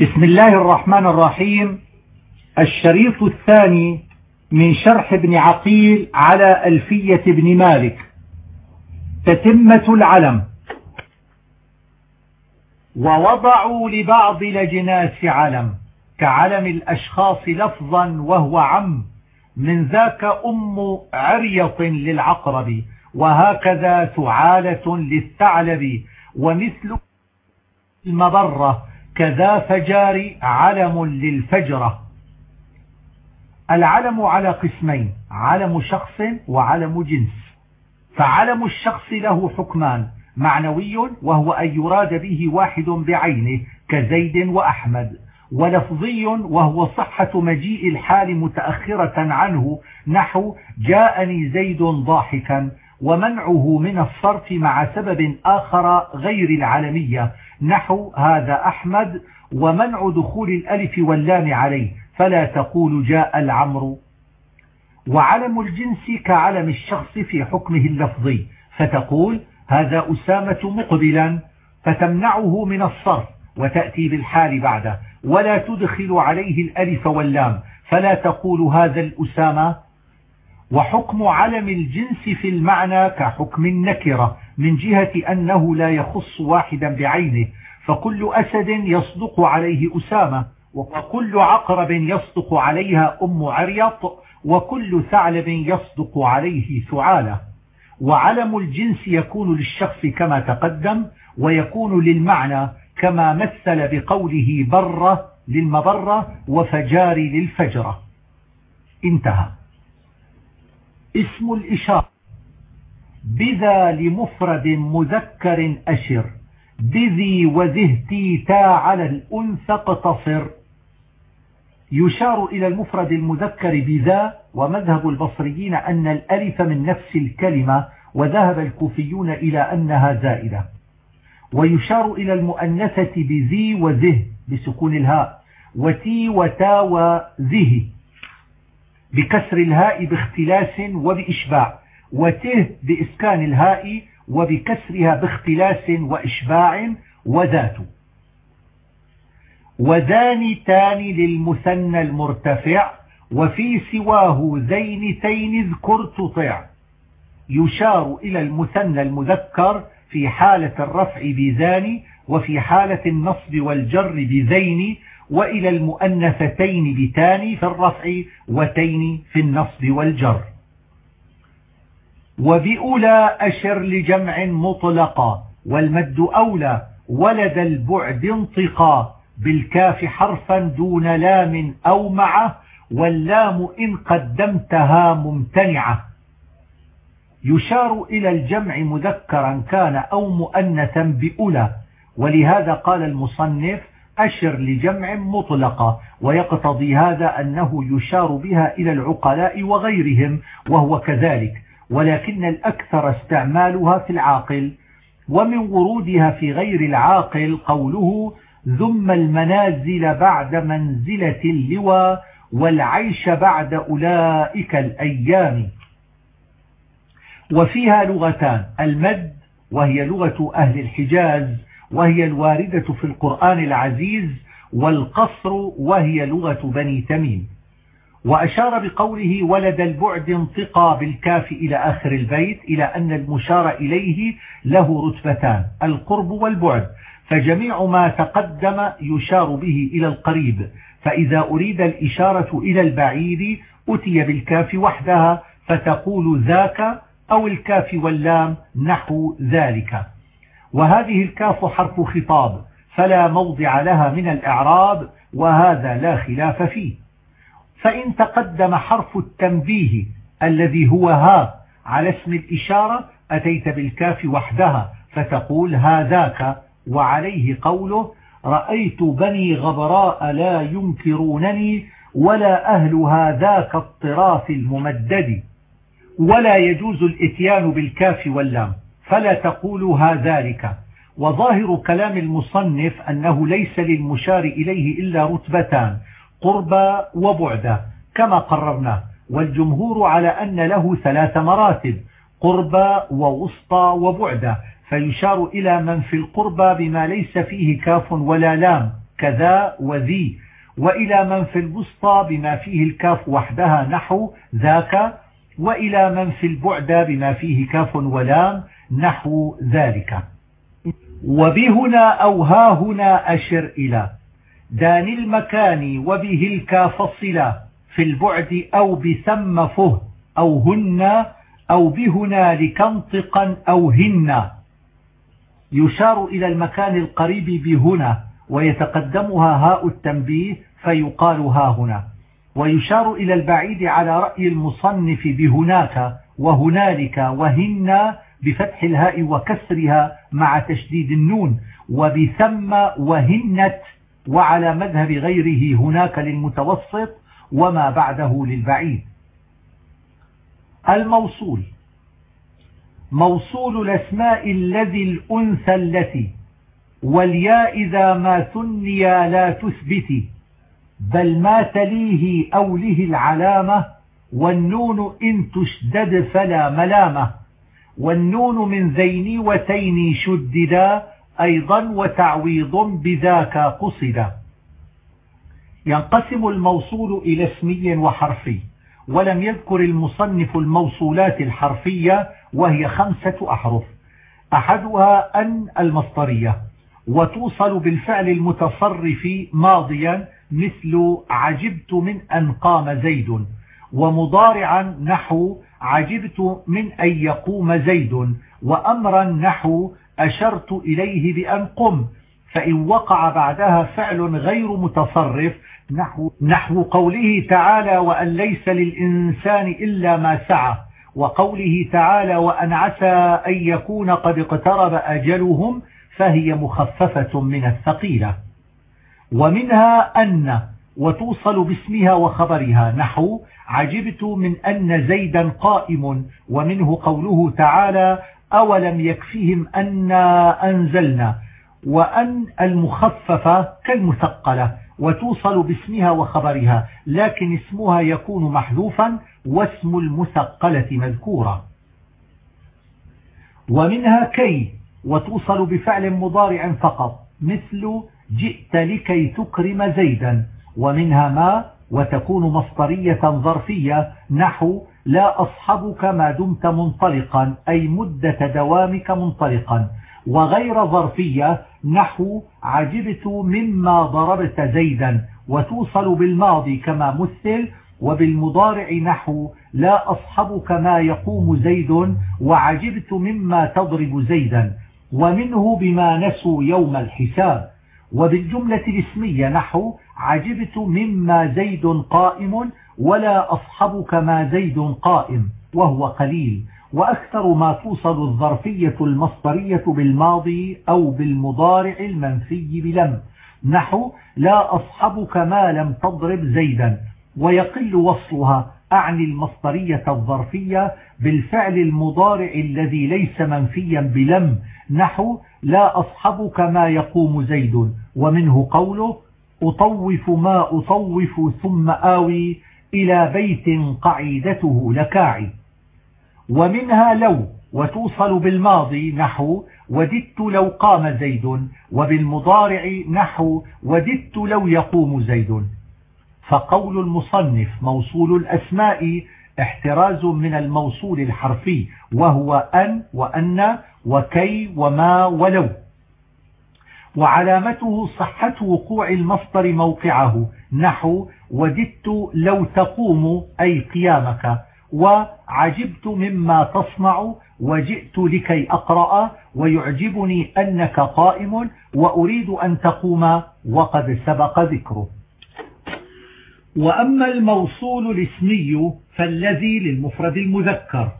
بسم الله الرحمن الرحيم. الشريط الثاني من شرح ابن عقيل على ألفية ابن مالك. تتمة العلم. ووضعوا لبعض الأجناس علم. كعلم الأشخاص لفظا وهو عم. من ذاك أم عريط للعقرب. وهكذا ثعالة للثعلب. ومثل المبرة كذا فجار علم للفجرة. العلم على قسمين علم شخص وعلم جنس. فعلم الشخص له حكمان معنوي وهو أن يراد به واحد بعينه كزيد وأحمد. ولفظي وهو صحة مجيء الحال متأخرة عنه نحو جاءني زيد ضاحكا ومنعه من الصرف مع سبب آخر غير العلمية نحو هذا أحمد ومنع دخول الألف واللام عليه. فلا تقول جاء العمر. وعلم الجنس كعلم الشخص في حكمه اللفظي. فتقول هذا أسامة مقبلا فتمنعه من الصرف وتأتي بالحال بعده. ولا تدخل عليه الألف واللام. فلا تقول هذا الأسامة وحكم علم الجنس في المعنى كحكم النكرة من جهة أنه لا يخص واحدا بعينه فكل أسد يصدق عليه أسامة وكل عقرب يصدق عليها أم عريط وكل ثعلب يصدق عليه ثعالة. وعلم الجنس يكون للشخص كما تقدم ويكون للمعنى كما مثل بقوله برة للمبرة وفجار للفجرة. انتهى. اسم الإشارة. بذا لمفرد مذكر أشر. بذي وذهتي تا على الأنثى اقتصر يشار إلى المفرد المذكر بذا ومذهب البصريين أن الألف من نفس الكلمة وذهب الكوفيون إلى أنها زائدة. ويشار إلى المؤنثة بذي وذه بسكون الهاء. وتي وتا وذه بكسر الهاء باختلاس وبإشباع وته بإسكان الهاء وبكسرها باختلاس وإشباع وذات. وذان تان للمثنى المرتفع وفي سواه زينتين اذكر تطع يشار إلى المثنى المذكر في حالة الرفع بذان وفي حالة النصب والجر بذين وإلى المؤنثتين بتان في الرفع وتين في النصب والجر. وبأولى أشر لجمع مطلقا والمد أولى ولد البعد انطقا بالكاف حرفا دون لام أو معه واللام إن قدمتها ممتنعة. يشار إلى الجمع مذكرا كان أو مؤنثا بأولى ولهذا قال المصنف أشر لجمع مطلقة ويقتضي هذا أنه يشار بها إلى العقلاء وغيرهم وهو كذلك. ولكن الأكثر استعمالها في العاقل ومن ورودها في غير العاقل قوله ذم المنازل بعد منزلة اللوى والعيش بعد أولئك الأيام وفيها لغتان المد وهي لغة أهل الحجاز وهي الواردة في القرآن العزيز والقصر وهي لغة بني تميم. وأشار بقوله ولد البعد انطقى بالكاف إلى آخر البيت إلى أن المشار إليه له رتبتان القرب والبعد. فجميع ما تقدم يشار به إلى القريب. فإذا أريد الإشارة إلى البعيد أتي بالكاف وحدها فتقول ذاك أو الكاف واللام نحو ذلك. وهذه الكاف حرف خطاب فلا موضع لها من الإعراب وهذا لا خلاف فيه. فإن تقدم حرف التنبيه الذي هو ها على اسم الإشارة أتيت بالكاف وحدها فتقول هذاك وعليه قوله رأيت بني غبراء لا ينكرونني ولا أهل هذاك الطراف الممدد. ولا يجوز الإتيان بالكاف واللام. فلا تقولوا هذلك وظاهر كلام المصنف أنه ليس للمشار إليه إلا رتبتان قربى وبعدا كما قررنا. والجمهور على أن له ثلاث مراتب قربى ووسطى وبعدا. فيشار إلى من في القربى بما ليس فيه كاف ولا لام كذا وذي. وإلى من في البسطى بما فيه الكاف وحدها نحو ذاك. وإلى من في البعد بما فيه كاف ولام نحو ذلك. وبهنا أو ها هنا أشر إلى. دان المكان وبه الكاف الصلا في البعد أو بثم فه أو هن أو بهنالك انطقا أو هن. يشار إلى المكان القريب بهنا ويتقدمها هاء التنبيه فيقال ها هنا. ويشار إلى البعيد على رأي المصنف بهناك وهنالك وهن بفتح الهاء وكسرها مع تشديد النون وبثم وهنت وعلى مذهب غيره هناك للمتوسط وما بعده للبعيد. الموصول. موصول الأسماء الذي الأنثى التي والياء إذا ما ثنيا لا تثبتي بل ما تليه أو له العلامة والنون إن تشدد فلا ملامة. والنون من ذين وتين شددا أيضا وتعويض بذاك قصدا ينقسم الموصول إلى اسمي وحرفي ولم يذكر المصنف الموصولات الحرفية وهي خمسة أحرف. أحدها أن المصطرية وتوصل بالفعل المتصرف ماضيا مثل عجبت من أن قام زيد ومضارعا نحو عجبت من أن يقوم زيد وأمرا نحو أشرت إليه بأن قم فإن وقع بعدها فعل غير متصرف نحو, نحو قوله تعالى وأن ليس للإنسان إلا ما سعى وقوله تعالى وأن عسى أن يكون قد اقترب أجلهم فهي مخففة من الثقيلة. ومنها أن وتوصل باسمها وخبرها. نحو عجبت من أن زيدا قائم ومنه قوله تعالى أولم يكفيهم أنا أنزلنا؟ وأن المخففة كالمثقلة وتوصل باسمها وخبرها لكن اسمها يكون محذوفا واسم المثقلة مذكورا ومنها كي وتوصل بفعل مضارع فقط مثل جئت لكي تكرم زيدا. ومنها ما وتكون مصدرية ظرفية نحو لا أصحبك ما دمت منطلقا أي مدة دوامك منطلقا. وغير ظرفية نحو عجبت مما ضربت زيدا. وتوصل بالماضي كما مثل وبالمضارع نحو لا أصحبك ما يقوم زيد وعجبت مما تضرب زيدا. ومنه بما نسوا يوم الحساب. وبالجملة الاسمية نحو عجبت مما زيد قائم ولا أصحبك ما زيد قائم وهو قليل. وأكثر ما توصل الظرفية المصدرية بالماضي أو بالمضارع المنفي بلم. نحو لا أصحبك ما لم تضرب زيدا. ويقل وصلها أعني المصدرية الظرفية بالفعل المضارع الذي ليس منفيا بلم نحو لا أصحبك ما يقوم زيد ومنه قوله أطوف ما أطوف ثم آوي إلى بيت قعيدته لكاعي. ومنها لو وتوصل بالماضي نحو وددت لو قام زيد وبالمضارع نحو وددت لو يقوم زيد. فقول المصنف موصول الأسماء احتراز من الموصول الحرفي وهو أن وأن وكي وما ولو. وعلامته صحة وقوع المصدر موقعه. نحو وددت لو تقوم أي قيامك. وعجبت مما تصنع وجئت لكي أقرأ ويعجبني أنك قائم وأريد أن تقوم وقد سبق ذكره. وأما الموصول الاسمي فالذي للمفرد المذكر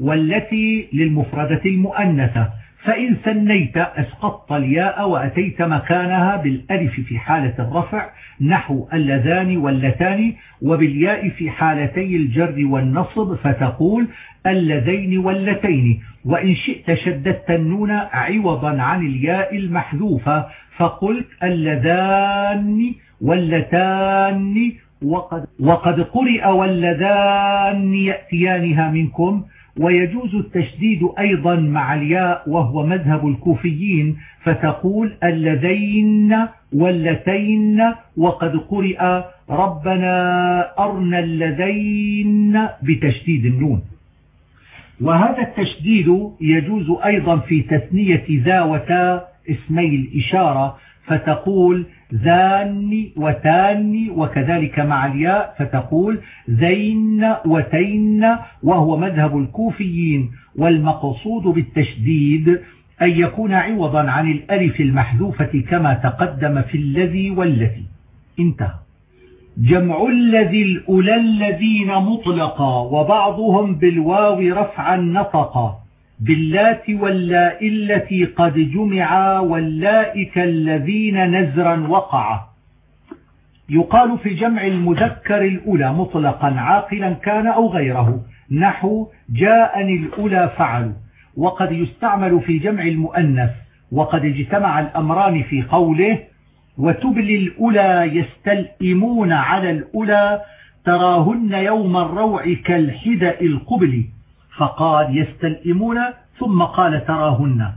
والتي للمفردة المؤنثة فإن ثنيت أسقطت الياء وأتيت مكانها بالألف في حالة الرفع نحو اللذان واللتان وبالياء في حالتي الجر والنصب فتقول اللذين واللتين. وإن شئت شددت النون عوضا عن الياء المحذوفة فقلت اللذان واللتان وقد, وقد قرئ واللذان يأتيانها منكم ويجوز التشديد أيضا مع الياء وهو مذهب الكوفيين فتقول اللذين واللتين وقد قرئ ربنا أرنا اللذين بتشديد النون. وهذا التشديد يجوز أيضا في تثنية ذا وتا اسمي الإشارة فتقول ذان وتان وكذلك مع الياء فتقول زين وتين وهو مذهب الكوفيين والمقصود بالتشديد أن يكون عوضا عن الألف المحذوفة كما تقدم في الذي والتي انتهى. جمع الذي الأولى الذين مطلقا وبعضهم بالواو رفعا نطقا. باللات واللاء التي قد جمعا واللائك الذين نزرا وقعا. يقال في جمع المذكر الأولى مطلقا عاقلا كان أو غيره نحو جاءني الأولى فعلوا. وقد يستعمل في جمع المؤنث وقد اجتمع الأمران في قوله وتبلي الأولى يستلئمون على الأولى تراهن يوم الروع كالحدأ القبل فقال يستلئمون ثم قال تراهن.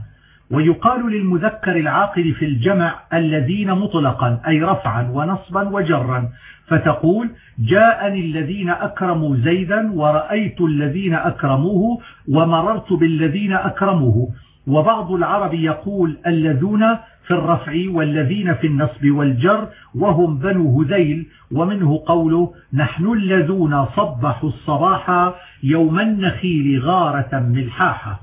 ويقال للمذكر العاقل في الجمع الذين مطلقا أي رفعا ونصبا وجرا فتقول جاءني الذين أكرموا زيدا ورأيت الذين أكرموه ومررت بالذين أكرموه. وبعض العرب يقول الذون في الرفع والذين في النصب والجر وهم بنو هذيل ومنه قوله نحن الذون صبحوا الصباح يوم النخيل غارة ملحاحة.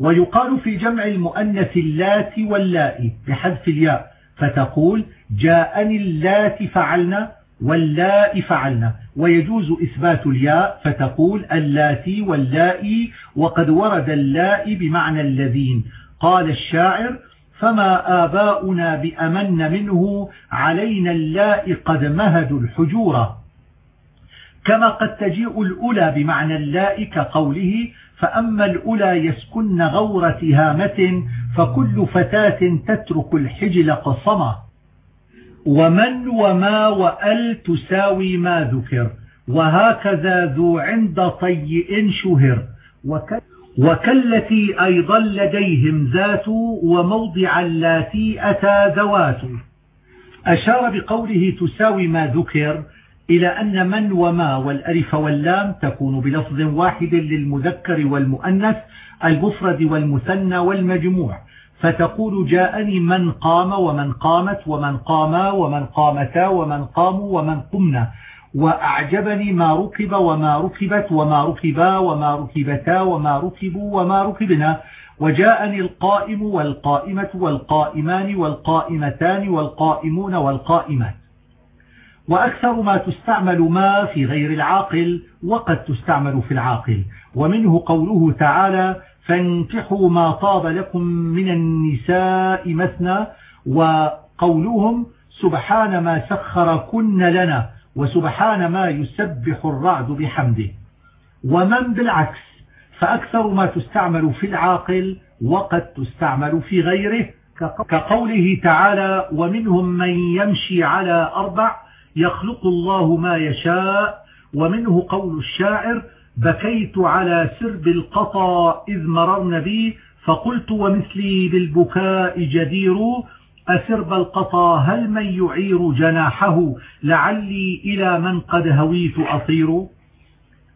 ويقال في جمع المؤنث اللات واللائي بحذف الياء فتقول جاءني اللات فعلنا واللاء فعلنا ويجوز إثبات الياء فتقول اللاتي واللائي وقد ورد اللاء بمعنى الذين. قال الشاعر فما آباؤنا بأمن منه علينا اللاء قد مهدوا الحجورة. كما قد تجيء الأولى بمعنى اللاء كقوله فأما الأولى يسكن غورة هامة فكل فتاة تترك الحجل قصمة ومن وما وأل تساوي ما ذكر وهكذا ذو عند طيء شهر. وكالتي أيضا لديهم ذات وموضع اللاتي أتى ذوات أشار بقوله تساوي ما ذكر إلى أن من وما والألف واللام تكون بلفظ واحد للمذكر والمؤنث المفرد والمثنى والمجموع. فتقول جاءني من قام ومن قامت ومن قاما ومن قامتا ومن قاموا ومن قمنا. وأعجبني ما ركب وما ركبت وما ركبا وما ركبتا وما ركبوا وما ركبنا. وجاءني القائم والقائمة والقائمان والقائمتان والقائمون والقائمات. وأكثر ما تستعمل ما في غير العاقل وقد تستعمل في العاقل. ومنه قوله تعالى فانكحوا ما طاب لكم من النساء مثنى. وقولهم سبحان ما سخر كن لنا. وسبحان ما يسبح الرعد بحمده. ومن بالعكس فأكثر ما تستعمل في العاقل وقد تستعمل في غيره كقوله تعالى ومنهم من يمشي على أربع يخلق الله ما يشاء ومنه قول الشاعر بكيت على سرب القطا إذ مررن بي فقلت ومثلي بالبكاء جدير أسرب القطا هل من يعير جناحه؟ لعلي إلى من قد هويت أطير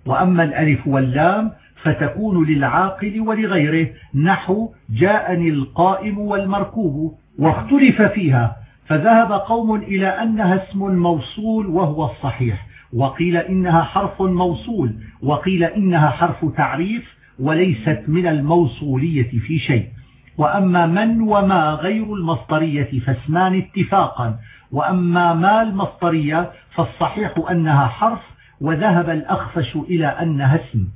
وأما الألف واللام فتكون للعاقل ولغيره. نحو جاءني القائم والمركوب. واختلف فيها. فذهب قوم إلى أنها اسم موصول وهو الصحيح. وقيل إنها حرف موصول. وقيل إنها حرف تعريف وليست من الموصولية في شيء. وأما من وما غير المصدرية فاسمان اتفاقا وأما ما المصدرية فالصحيح أنها حرف وذهب الأخفش إلى أنها اسم.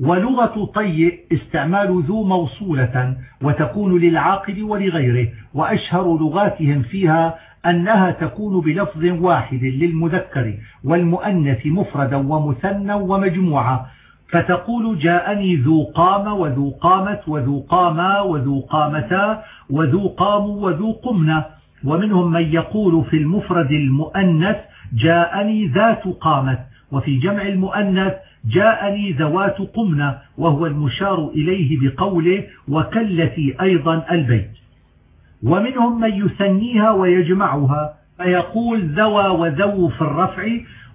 ولغة طيء استعمال ذو موصولة وتكون للعاقل ولغيره وأشهر لغاتهم فيها أنها تكون بلفظ واحد للمذكر والمؤنث مفردا ومثنى ومجموعة فتقول جاءني ذو قام وذو قامت وذو قاما وذو قامتا وذو قاموا وذو قمنا. ومنهم من يقول في المفرد المؤنث جاءني ذات قامت وفي جمع المؤنث جاءني ذوات قمنا وهو المشار إليه بقوله وكالتي أيضا البيت. ومنهم من يثنيها ويجمعها فيقول ذوى وذو في الرفع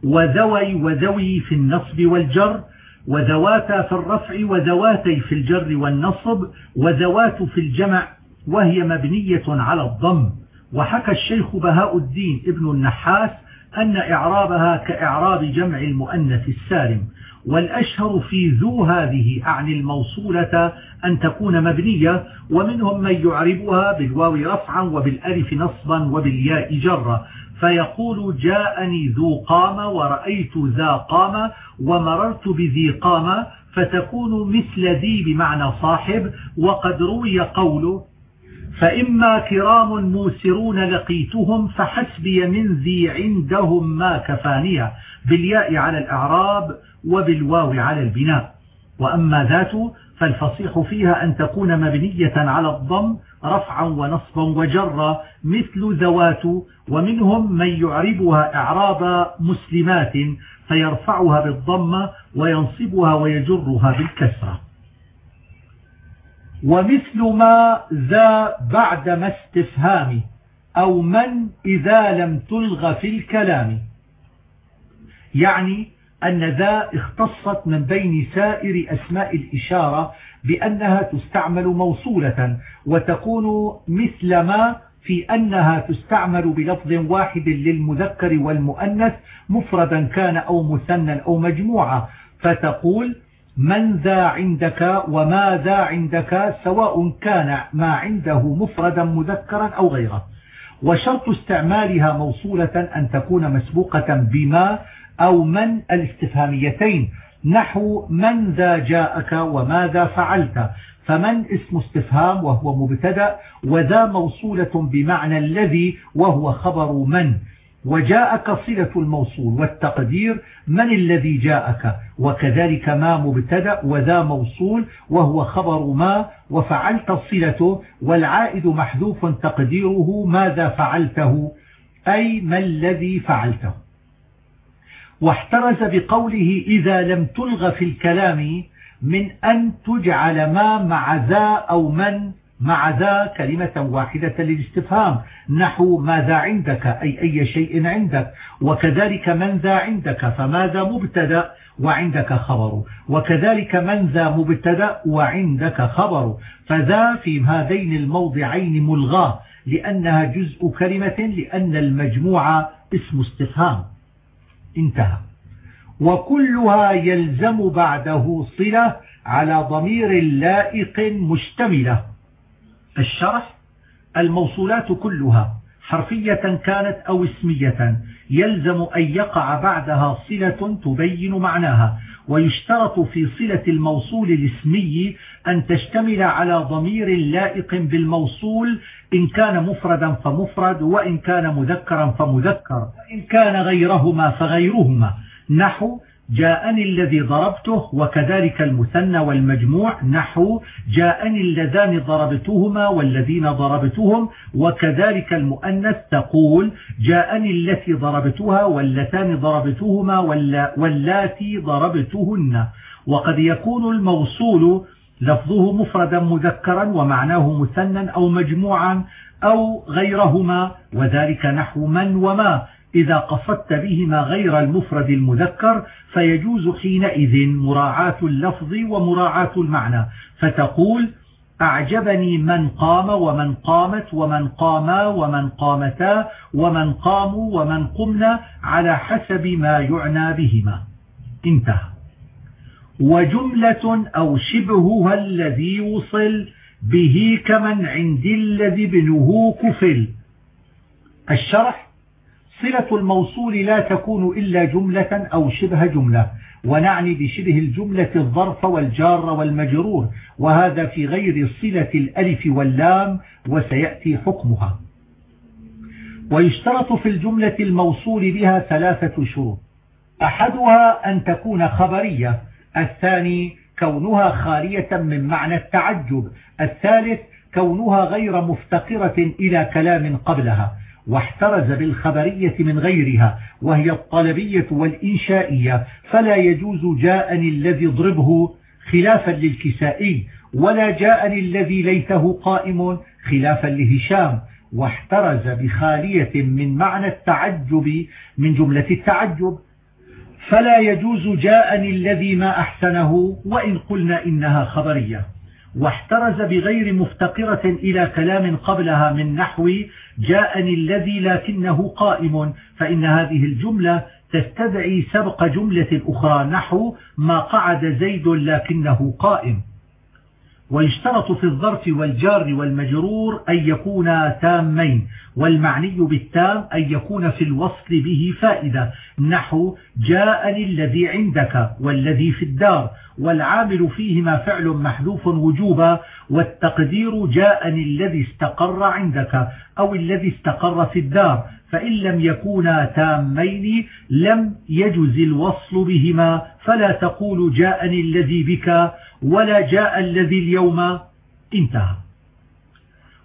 وذوي وذوي في النصب والجر وذواتا في الرفع وذواتي في الجر والنصب وذوات في الجمع وهي مبنية على الضم. وحكى الشيخ بهاء الدين ابن النحاس أن إعرابها كإعراب جمع المؤنث السالم. والأشهر في ذو هذه أعني الموصولة أن تكون مبنية ومنهم من يعربها بالواو رفعا وبالألف نصبا وبالياء جرا. فيقول جاءني ذو قام ورأيت ذا قام ومررت بذي قام فتكون مثل ذي بمعنى صاحب وقد روي قوله فإما كرام موسرون لقيتهم فحسبي من ذي عندهم ما كفانية بالياء على الأعراب وبالواو على البناء. وأما ذات فالفصيح فيها أن تكون مبنية على الضم رفعا ونصبا وجرا مثل ذوات ومنهم من يعربها إعراب مسلمات فيرفعها بالضمة وينصبها ويجرها بالكسرة. ومثل ما ذا بعد ما استفهام أو من إذا لم تلغى في الكلام. يعني أن ذا اختصت من بين سائر أسماء الإشارة بأنها تستعمل موصولة وتكون مثل ما في أنها تستعمل بلفظ واحد للمذكر والمؤنث مفردا كان أو مثنى أو مجموعة. فتقول من ذا عندك وما ذا عندك سواء كان ما عنده مفردا مذكرا أو غيره. وشرط استعمالها موصولة أن تكون مسبوقة بما أو من الاستفهاميتين. نحو من ذا جاءك وماذا فعلت؟ فمن اسم استفهام وهو مبتدأ وذا موصولة بمعنى الذي وهو خبر من؟ وجاءك صلة الموصول والتقدير من الذي جاءك؟ وكذلك ما مبتدأ وذا موصول وهو خبر ما؟ وفعلت صلته؟ والعائد محذوف تقديره ماذا فعلته؟ أي ما الذي فعلته؟ واحترز بقوله إذا لم تلغ في الكلام من أن تجعل ما مع ذا أو من مع ذا كلمة واحدة للاستفهام. نحو ماذا عندك؟ أي أي شيء عندك؟ وكذلك من ذا عندك؟ فماذا مبتدأ؟ وعندك خبر؟ وكذلك من ذا مبتدأ؟ وعندك خبر؟ فذا في هذين الموضعين ملغاه لأنها جزء كلمة لأن المجموعة اسم استفهام. انتهى. وكلها يلزم بعده صلة على ضمير لائق مشتملة. الشرح الموصولات كلها حرفية كانت أو اسمية يلزم أن يقع بعدها صلة تبين معناها ويشترط في صلة الموصول الاسمي أن تشتمل على ضمير لائق بالموصول إن كان مفردا فمفرد وإن كان مذكرا فمذكر وإن كان غيرهما فغيرهما. نحو جاءني الذي ضربته وكذلك المثنى والمجموع. نحو جاءني اللذان ضربتهما والذين ضربتهم وكذلك المؤنث تقول جاءني التي ضربتها واللتان ضربتهما واللاتي ضربتهن. وقد يكون الموصول لفظه مفردا مذكرا ومعناه مثنى أو مجموعا أو غيرهما وذلك نحو من وما. إذا قصدت بهما غير المفرد المذكر فيجوز حينئذ مراعاة اللفظ ومراعاة المعنى. فتقول أعجبني من قام ومن قامت ومن قاما ومن قامتا ومن قاموا ومن قمنا على حسب ما يعنى بهما. انتهى. وجملة أو شبهها الذي وصل به كمن عند الذي ابنه كفل. الشرح صلة الموصول لا تكون إلا جملة أو شبه جملة ونعني بشبه الجملة الظرف والجار والمجرور وهذا في غير صلة الألف واللام وسيأتي حكمها. ويشترط في الجملة الموصول بها ثلاثة شروط أحدها أن تكون خبرية الثاني كونها خالية من معنى التعجب. الثالث كونها غير مفتقرة إلى كلام قبلها واحترز بالخبرية من غيرها وهي الطلبية والإنشائية. فلا يجوز جاءني الذي ضربه خلافا للكسائي ولا جاءني الذي ليته قائم خلافا لهشام. واحترز بخالية من معنى التعجب من جملة التعجب فلا يجوز جاءني الذي ما أحسنه وإن قلنا إنها خبرية. واحترز بغير مفتقرة إلى كلام قبلها من نحو جاءني الذي لكنه قائم فإن هذه الجملة تستدعي سبق جملة أخرى نحو ما قعد زيد لكنه قائم. ويشترط في الظرف والجار والمجرور أن يكونا تامين والمعني بالتام أن يكون في الوصل به فائدة. نحو جاءني الذي عندك والذي في الدار والعامل فيهما فعل محذوف وجوبا والتقدير جاءني الذي استقر عندك أو الذي استقر في الدار فإن لم يكونا تامين لم يجز الوصل بهما. فلا تقول جاءني الذي بك ولا جاء الذي اليوم انتهى.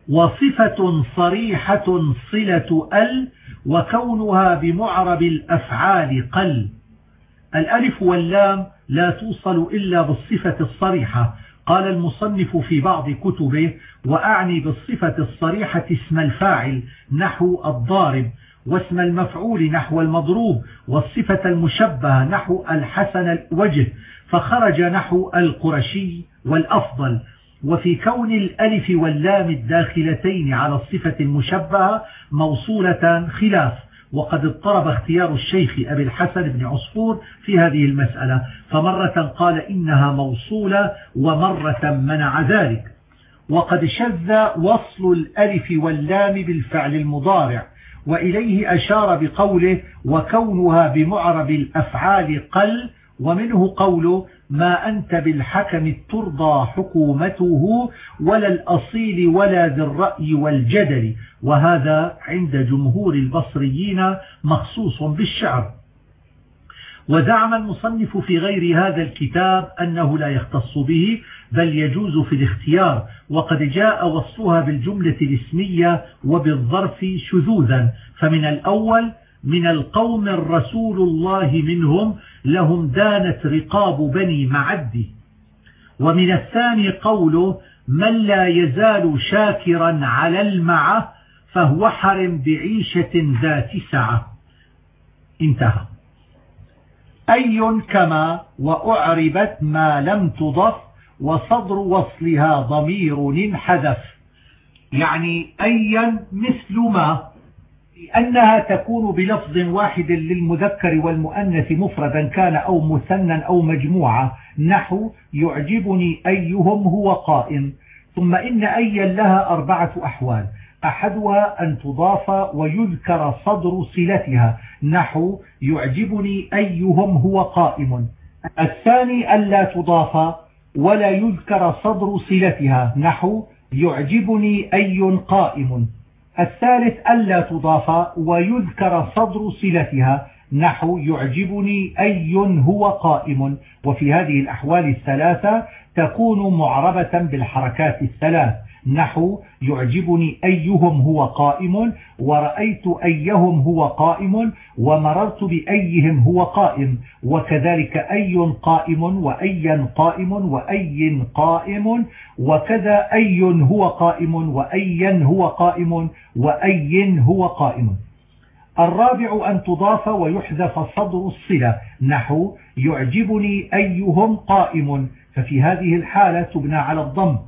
وصفة صريحة صلة أل وكونها بمعرب الأفعال قل. الألف واللام لا توصل إلا بالصفة الصريحة. قال المصنف في بعض كتبه وأعني بالصفة الصريحة اسم الفاعل نحو الضارب واسم المفعول نحو المضروب والصفة المشبهة نحو الحسن الوجه فخرج نحو القرشي والأفضل وفي كون الألف واللام الداخلتين على الصفة المشبهة موصولة خلاف وقد اضطرب اختيار الشيخ أبي الحسن بن عصفور في هذه المسألة فمرة قال إنها موصولة ومرة منع ذلك. وقد شذ وصل الألف واللام بالفعل المضارع وإليه أشار بقوله وكونها بمعرب الأفعال قل ومنه قوله ما أنت بالحكم ترضى حكومته ولا الأصيل ولا ذي الرأي والجدل. وهذا عند جمهور البصريين مخصوص بالشعر ودعم المصنف في غير هذا الكتاب أنه لا يختص به بل يجوز في الاختيار. وقد جاء وصفها بالجملة الاسمية وبالظرف شذوذا. فمن الأول من القوم الرسول الله منهم لهم دانت رقاب بني معد. ومن الثاني قوله من لا يزال شاكرا على المعة فهو حرم بعيشة ذات سعة. انتهى. أي كما وأعربت ما لم تضف وصدر وصلها ضمير انحذف. يعني أيا مثل ما لأنها تكون بلفظ واحد للمذكر والمؤنث مفردا كان أو مثنى أو مجموعة. نحو يعجبني أيهم هو قائم. ثم إن أيا لها أربعة أحوال. أحدها أن تضاف ويذكر صدر صلتها. نحو يعجبني أيهم هو قائم. الثاني ألا تضاف ولا يذكر صدر صلتها. نحو يعجبني أي قائم. الثالث ألا تضاف ويذكر صدر صلتها نحو يعجبني أي هو قائم. وفي هذه الأحوال الثلاثة تكون معربة بالحركات الثلاث. نحو يعجبني أيهم هو قائم ورأيت أيهم هو قائم ومررت بأيهم هو قائم وكذلك أي قائم وأيا قائم وأي قائم وكذا أي هو قائم وأيا هو قائم وأي هو قائم. الرابع أن تضاف ويحذف صدر الصلة نحو يعجبني أيهم قائم. ففي هذه الحالة تبنى على الضم.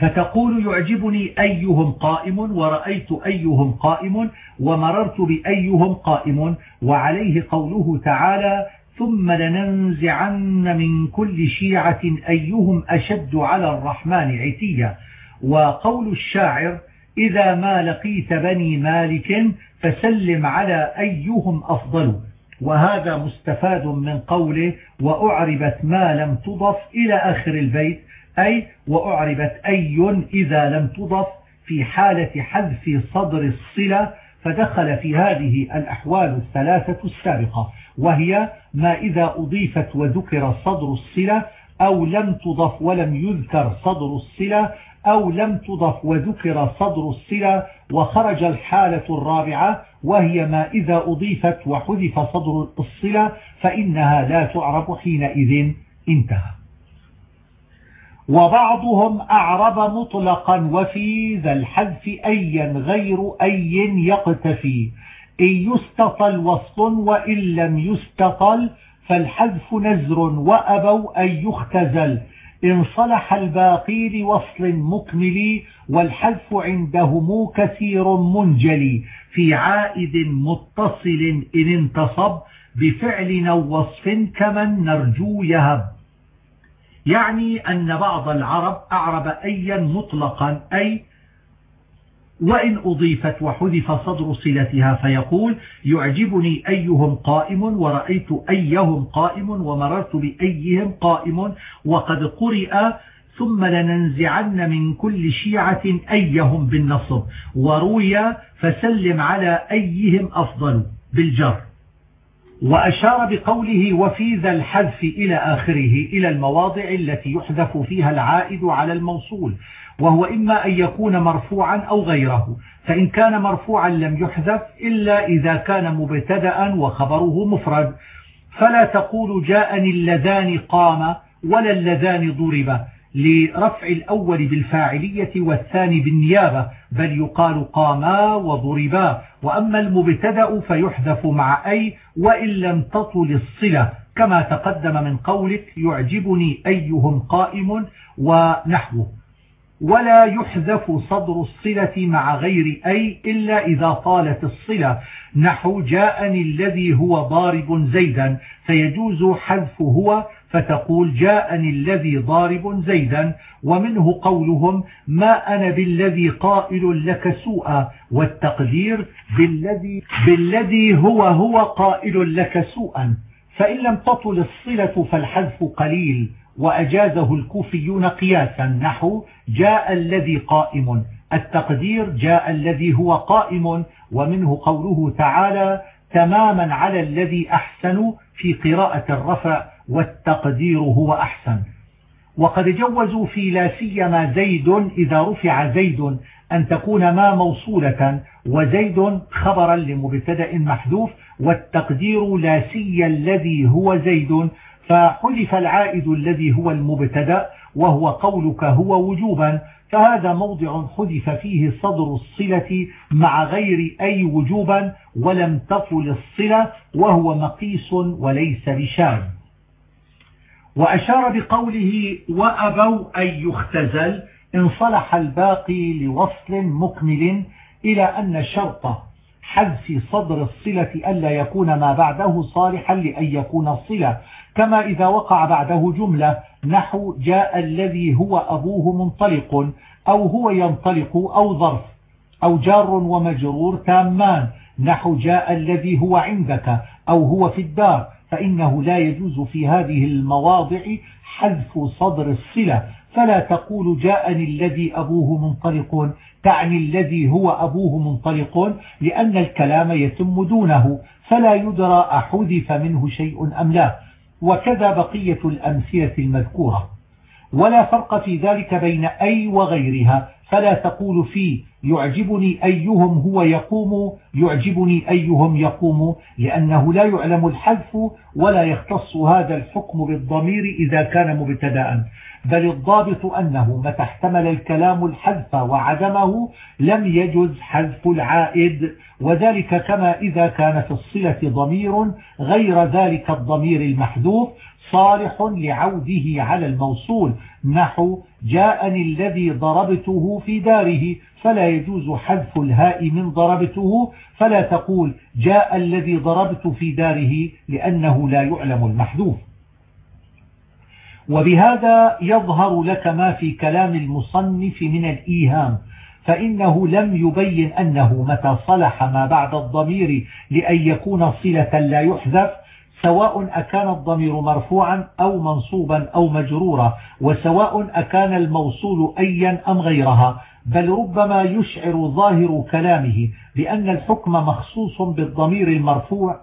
فتقول يعجبني أيهم قائم ورأيت أيهم قائم ومررت بأيهم قائم وعليه قوله تعالى ثم لننزعن من كل شيعة أيهم أشد على الرحمن عتيا. وقول الشاعر إذا ما لقيت بني مالك فسلم على أيهم أفضل. وهذا مستفاد من قوله وأعربت ما لم تضف إلى آخر البيت أي وأعربت أي إذا لم تضف في حالة حذف صدر الصلة فدخل في هذه الأحوال الثلاثة السابقة وهي ما إذا أضيفت وذكر صدر الصلة أو لم تضف ولم يذكر صدر الصلة أو لم تضف وذكر صدر الصلة وخرج الحالة الرابعة وهي ما إذا أضيفت وحذف صدر الصلة فإنها لا تعرب حينئذ انتهى. وبعضهم أعرب مطلقا وفي ذا الحذف أيا غير أي يقتفي. إن يستطل وصل وإن لم يستطل فالحذف نزر وأبوا أن يختزل. إن صلح الباقي لوصل مكمل والحذف عندهم كثير منجلي في عائد متصل إن انتصب بفعل أو وصف كمن نرجو يهب. يعني أن بعض العرب أعرب أيا مطلقا أي وإن أضيفت وحذف صدر صلتها فيقول يعجبني أيهم قائم ورأيت أيهم قائم ومررت بأيهم قائم وقد قرئ ثم لننزعن من كل شيعة أيهم بالنصب وروي فسلم على أيهم أفضل بالجر. وأشار بقوله وفي ذا الحذف إلى آخره إلى المواضع التي يحذف فيها العائد على الموصول وهو إما أن يكون مرفوعا أو غيره. فإن كان مرفوعا لم يحذف إلا إذا كان مبتدا وخبره مفرد. فلا تقول جاءني اللذان قام ولا اللذان ضرب لرفع الأول بالفاعلية والثاني بالنيابة بل يقال قاما وضربا. وأما المبتدأ فيحذف مع أي وإن لم تطل الصلة. كما تقدم من قولك يعجبني أيهم قائم ونحوه. ولا يحذف صدر الصلة مع غير أي إلا إذا طالت الصلة. نحو جاءني الذي هو ضارب زيدا. فيجوز حذف هو فتقول جاءني الذي ضارب زيدا ومنه قولهم ما أنا بالذي قائل لك سوءا والتقدير بالذي, بالذي هو هو قائل لك سوءا. فإن لم تطل الصلة فالحذف قليل وأجازه الكوفيون قياسا. نحو جاء الذي قائم. التقدير جاء الذي هو قائم ومنه قوله تعالى تماما على الذي أحسن في قراءة الرفع والتقدير هو أحسن. وقد جوزوا في لا سيما زيد إذا رفع زيد أن تكون ما موصولة وزيد خبرا لمبتدأ محذوف والتقدير لا سي الذي هو زيد فحذف العائد الذي هو المبتدأ وهو قولك هو وجوبا فهذا موضع حذف فيه صدر الصلة مع غير أي وجوبا ولم تطل الصلة وهو مقيس وليس بشاذ. وأشار بقوله وأبوا أن يختزل إن صلح الباقي لوصل مكمل إلى أن شرط حذف صدر الصلة ألا يكون ما بعده صالحا لأن يكون الصلة. كما إذا وقع بعده جملة نحو جاء الذي هو أبوه منطلق أو هو ينطلق أو ظرف أو جار ومجرور تامان. نحو جاء الذي هو عندك أو هو في الدار. فإنه لا يجوز في هذه المواضع حذف صدر الصلة. فلا تقول جاءني الذي أبوه منطلق تعني الذي هو أبوه منطلق لأن الكلام يتم دونه. فلا يدرى أحذف منه شيء أم لا. وكذا بقية الأمثلة المذكورة. ولا فرق في ذلك بين أي وغيرها. فلا تقول في يعجبني أيهم هو يقوم يعجبني أيهم يقوم لأنه لا يعلم الحذف ولا يختص هذا الحكم بالضمير إذا كان مبتدا بل الضابط أنه متى احتمل الكلام الحذف وعدمه لم يجز حذف العائد وذلك كما إذا كان في الصلة ضمير غير ذلك الضمير المحذوف صالح لعوده على الموصول. نحو جاءني الذي ضربته في داره فلا يجوز حذف الهاء من ضربته. فلا تقول جاء الذي ضربت في داره لأنه لا يعلم المحذوف. وبهذا يظهر لك ما في كلام المصنف من الإيهام فإنه لم يبين أنه متى صلح ما بعد الضمير لأن يكون صلة لا يحذف سواء أكان الضمير مرفوعا أو منصوبا أو مجرورا وسواء أكان الموصول أيا أم غيرها بل ربما يشعر ظاهر كلامه بأن الحكم مخصوص بالضمير المرفوع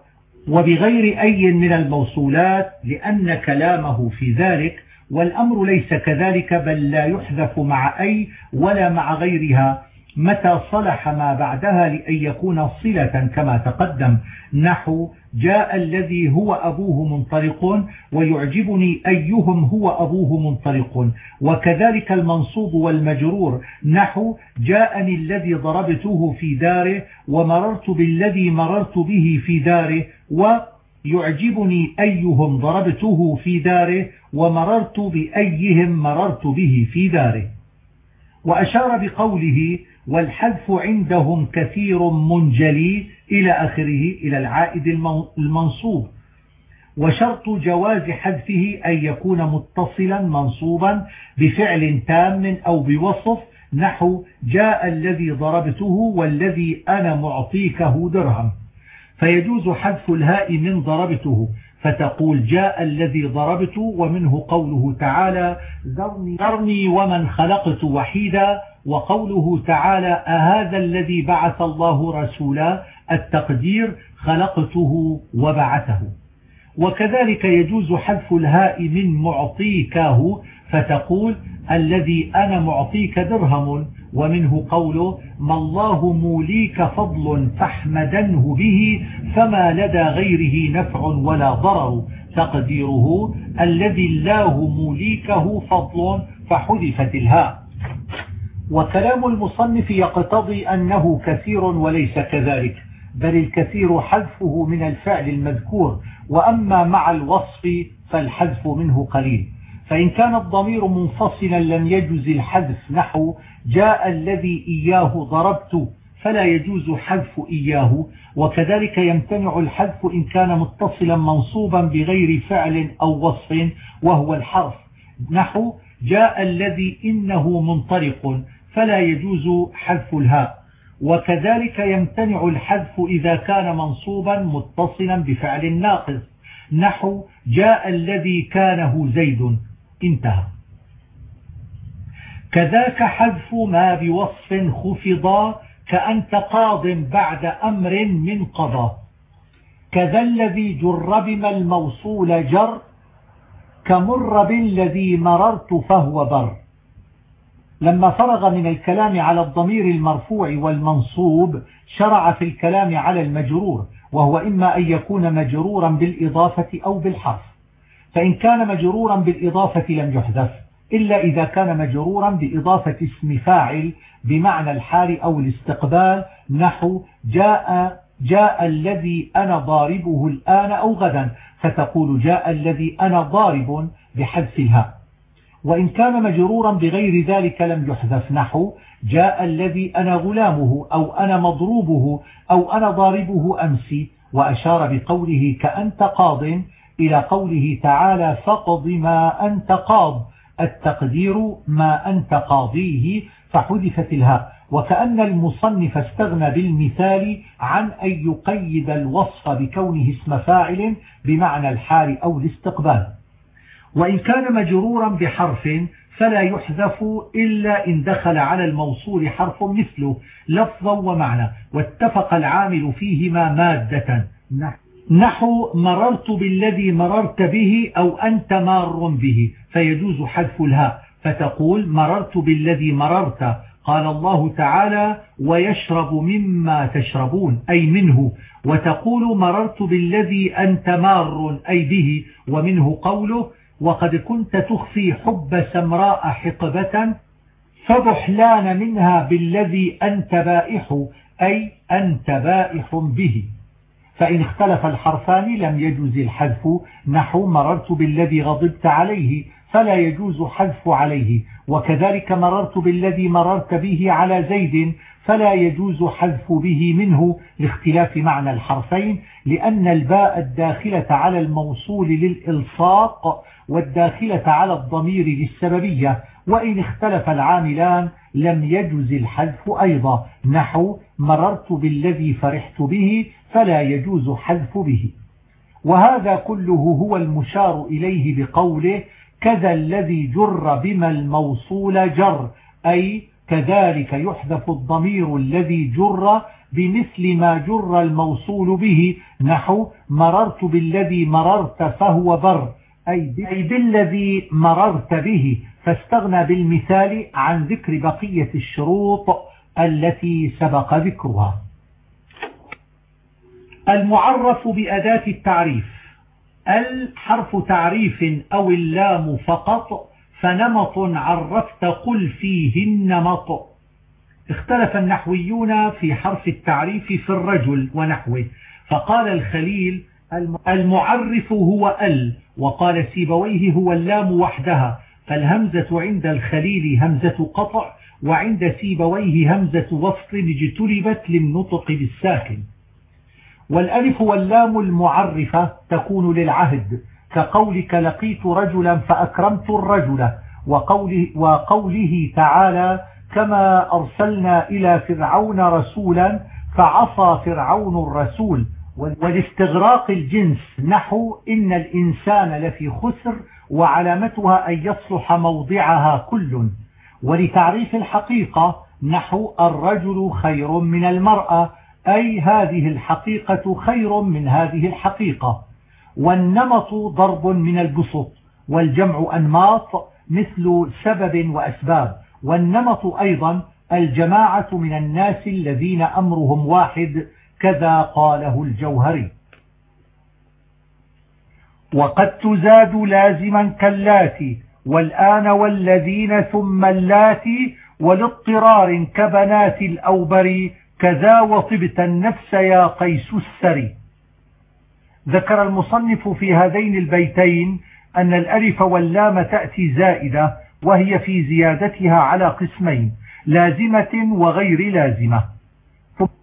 وبغير أي من الموصولات لأن كلامه في ذلك والأمر ليس كذلك بل لا يحذف مع أي ولا مع غيرها. متى صلح ما بعدها لأن يكون صلة كما تقدم. نحو جاء الذي هو أبوه منطلق ويعجبني أيهم هو أبوه منطلق وكذلك المنصوب والمجرور. نحو جاءني الذي ضربته في داره ومررت بالذي مررت به في داره ويعجبني أيهم ضربته في داره ومررت بأيهم مررت به في داره. وأشار بقوله والحذف عندهم كثير منجلي إلى آخره إلى العائد المنصوب. وشرط جواز حذفه أن يكون متصلا منصوبا بفعل تام أو بوصف نحو جاء الذي ضربته والذي أنا معطيكه درهم. فيجوز حذف الهاء من ضربته. فتقول جاء الذي ضربت ومنه قوله تعالى ذرني ومن خلقت وحيدا وقوله تعالى أهذا الذي بعث الله رسولا التقدير خلقته وبعثه. وكذلك يجوز حذف الهاء من معطيكاه فتقول الذي أنا معطيك درهم ومنه قوله ما الله موليك فضل فاحمدنه به فما لدى غيره نفع ولا ضرر تقديره الذي الله موليكه فضل فحذفت الهاء وكلام المصنف يقتضي أنه كثير وليس كذلك بل الكثير حذفه من الفعل المذكور وأما مع الوصف فالحذف منه قليل. فإن كان الضمير منفصلا لم يجز الحذف نحو جاء الذي إياه ضربت فلا يجوز حذف إياه وكذلك يمتنع الحذف إن كان متصلا منصوبا بغير فعل أو وصف وهو الحرف نحو جاء الذي إنه منطلق فلا يجوز حذف الهاء وكذلك يمتنع الحذف إذا كان منصوبا متصلا بفعل ناقص نحو جاء الذي كانه زيد. انتهى. كذاك حذف ما بوصف خفضا كأنت قاض بعد أمر من قضى. كذا الذي جر بما الموصول جر كمر بالذي مررت فهو بر. لما فرغ من الكلام على الضمير المرفوع والمنصوب شرع في الكلام على المجرور وهو إما أن يكون مجرورا بالإضافة أو بالحرف. فإن كان مجرورا بالإضافة لم يحذف إلا إذا كان مجرورا بإضافة اسم فاعل بمعنى الحال أو الاستقبال نحو جاء جاء الذي أنا ضاربه الآن أو غدا فتقول جاء الذي أنا ضارب بحذف الهاء. وإن كان مجرورا بغير ذلك لم يحذف نحو جاء الذي أنا غلامه أو أنا مضروبه أو أنا ضاربه أمسي وأشار بقوله كأنت قاض إلى قوله تعالى فقض ما أنت قاض التقدير ما أنت قاضيه فحذفت الهاء. وكأن المصنف استغنى بالمثال عن أن يقيد الوصف بكونه اسم فاعل بمعنى الحال أو الاستقبال. وإن كان مجرورا بحرف فلا يحذف إلا إن دخل على الموصول حرف مثله لفظا ومعنى. واتفق العامل فيهما مادة. نحو مررت بالذي مررت به أو أنت مار به. فيجوز حذف الهاء. فتقول مررت بالذي مررت. قال الله تعالى ويشرب مما تشربون أي منه. وتقول مررت بالذي أنت مار أي به. ومنه قوله وقد كنت تخفي حب سمراء حقبة فبحلان منها بالذي أنت بائح أي أنت بائح به. فإن اختلف الحرفان لم يجوز الحذف نحو مررت بالذي غضبت عليه فلا يجوز حذف عليه. وكذلك مررت بالذي مررت به على زيد فلا يجوز حذف به منه لاختلاف معنى الحرفين لأن الباء الداخلة على الموصول للإلصاق والداخلة على الضمير للسببية. وإن اختلف العاملان لم يجز الحذف أيضا. نحو مررت بالذي فرحت به فلا يجوز حذف به. وهذا كله هو المشار إليه بقوله كذا الذي جر بما الموصول جر أي كذلك يحذف الضمير الذي جر بمثل ما جر الموصول به. نحو مررت بالذي مررت فهو بر أي بالذي مررت به. فاستغنى بالمثال عن ذكر بقية الشروط التي سبق ذكرها. المعرف بأداة التعريف. الحرف تعريف أو اللام فقط فنمط عرفت قل فيه النمط اختلف النحويون في حرف التعريف في الرجل ونحوه. فقال الخليل المعرف هو ال وقال سيبويه هو اللام وحدها. فالهمزة عند الخليل همزة قطع وعند سيبويه همزة وصل اجتلبت للنطق بالساكن. والألف واللام المعرفة تكون للعهد كقولك لقيت رجلا فأكرمت الرجل وقوله, وقوله تعالى كما أرسلنا إلى فرعون رسولا فعصى فرعون الرسول. والاستغراق الجنس نحو إن الإنسان لفي خسر وعلامتها أن يصلح موضعها كل. ولتعريف الحقيقة نحو الرجل خير من المرأة. أي هذه الحقيقة خير من هذه الحقيقة. والنمط ضرب من البسط والجمع أنماط مثل سبب وأسباب. والنمط أيضا الجماعة من الناس الذين أمرهم واحد كذا قاله الجوهري. وقد تزاد لازما كاللاتي والآن والذين ثم اللاتي ولاضطرار كبنات الأوبر كذا وطبت النفس يا قيس السري ذكر المصنف في هذين البيتين أن الألف واللام تأتي زائدة وهي في زيادتها على قسمين لازمة وغير لازمة.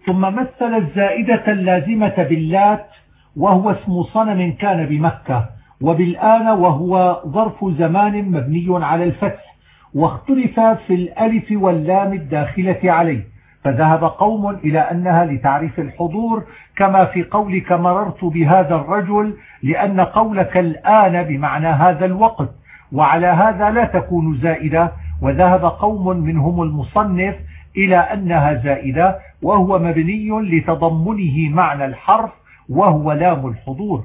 ثم مثل الزائدة اللازمة باللات وهو اسم صنم كان بمكة وبالآن وهو ظرف زمان مبني على الفتح واختلف في الألف واللام الداخلة عليه فذهب قوم إلى أنها لتعريف الحضور كما في قولك مررت بهذا الرجل لأن قولك الآن بمعنى هذا الوقت وعلى هذا لا تكون زائدة وذهب قوم منهم المصنف إلى أنها زائدة وهو مبني لتضمنه معنى الحرف وهو لام الحضور.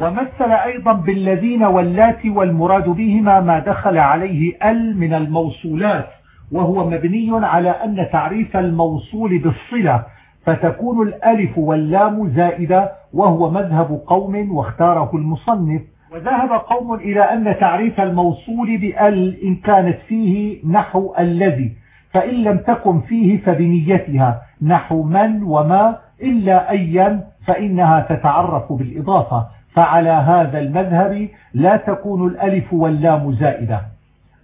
ومثل أيضا بالذين واللات والمراد بهما ما دخل عليه ال من الموصولات وهو مبني على أن تعريف الموصول بالصلة فتكون الألف واللام زائدة وهو مذهب قوم واختاره المصنف. وذهب قوم إلى أن تعريف الموصول بأل إن كانت فيه نحو الذي فإن لم تكن فيه فبنيتها نحو من وما إلا أيا فإنها تتعرف بالإضافة فعلى هذا المذهب لا تكون الألف واللام زائدة.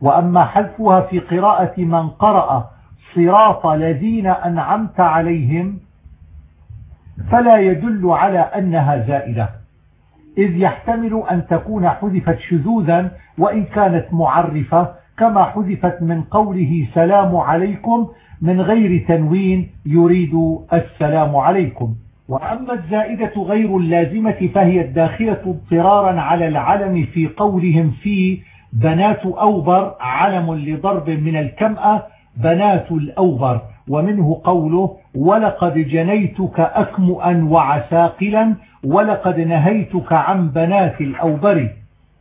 وأما حذفها في قراءة من قرأ صراط الذين أنعمت عليهم فلا يدل على أنها زائدة. إذ يحتمل أن تكون حذفت شذوذا وإن كانت معرفة كما حذفت من قوله سلام عليكم من غير تنوين يريد السلام عليكم. وأما الزائدة غير اللازمة فهي الداخلة اضطرارا على العلم في قولهم في بنات أوبر علم لضرب من الكمأة بنات الأوبر ومنه قوله ولقد جنيتك أكمؤا وعساقلا ولقد نهيتك عن بنات الأوبر.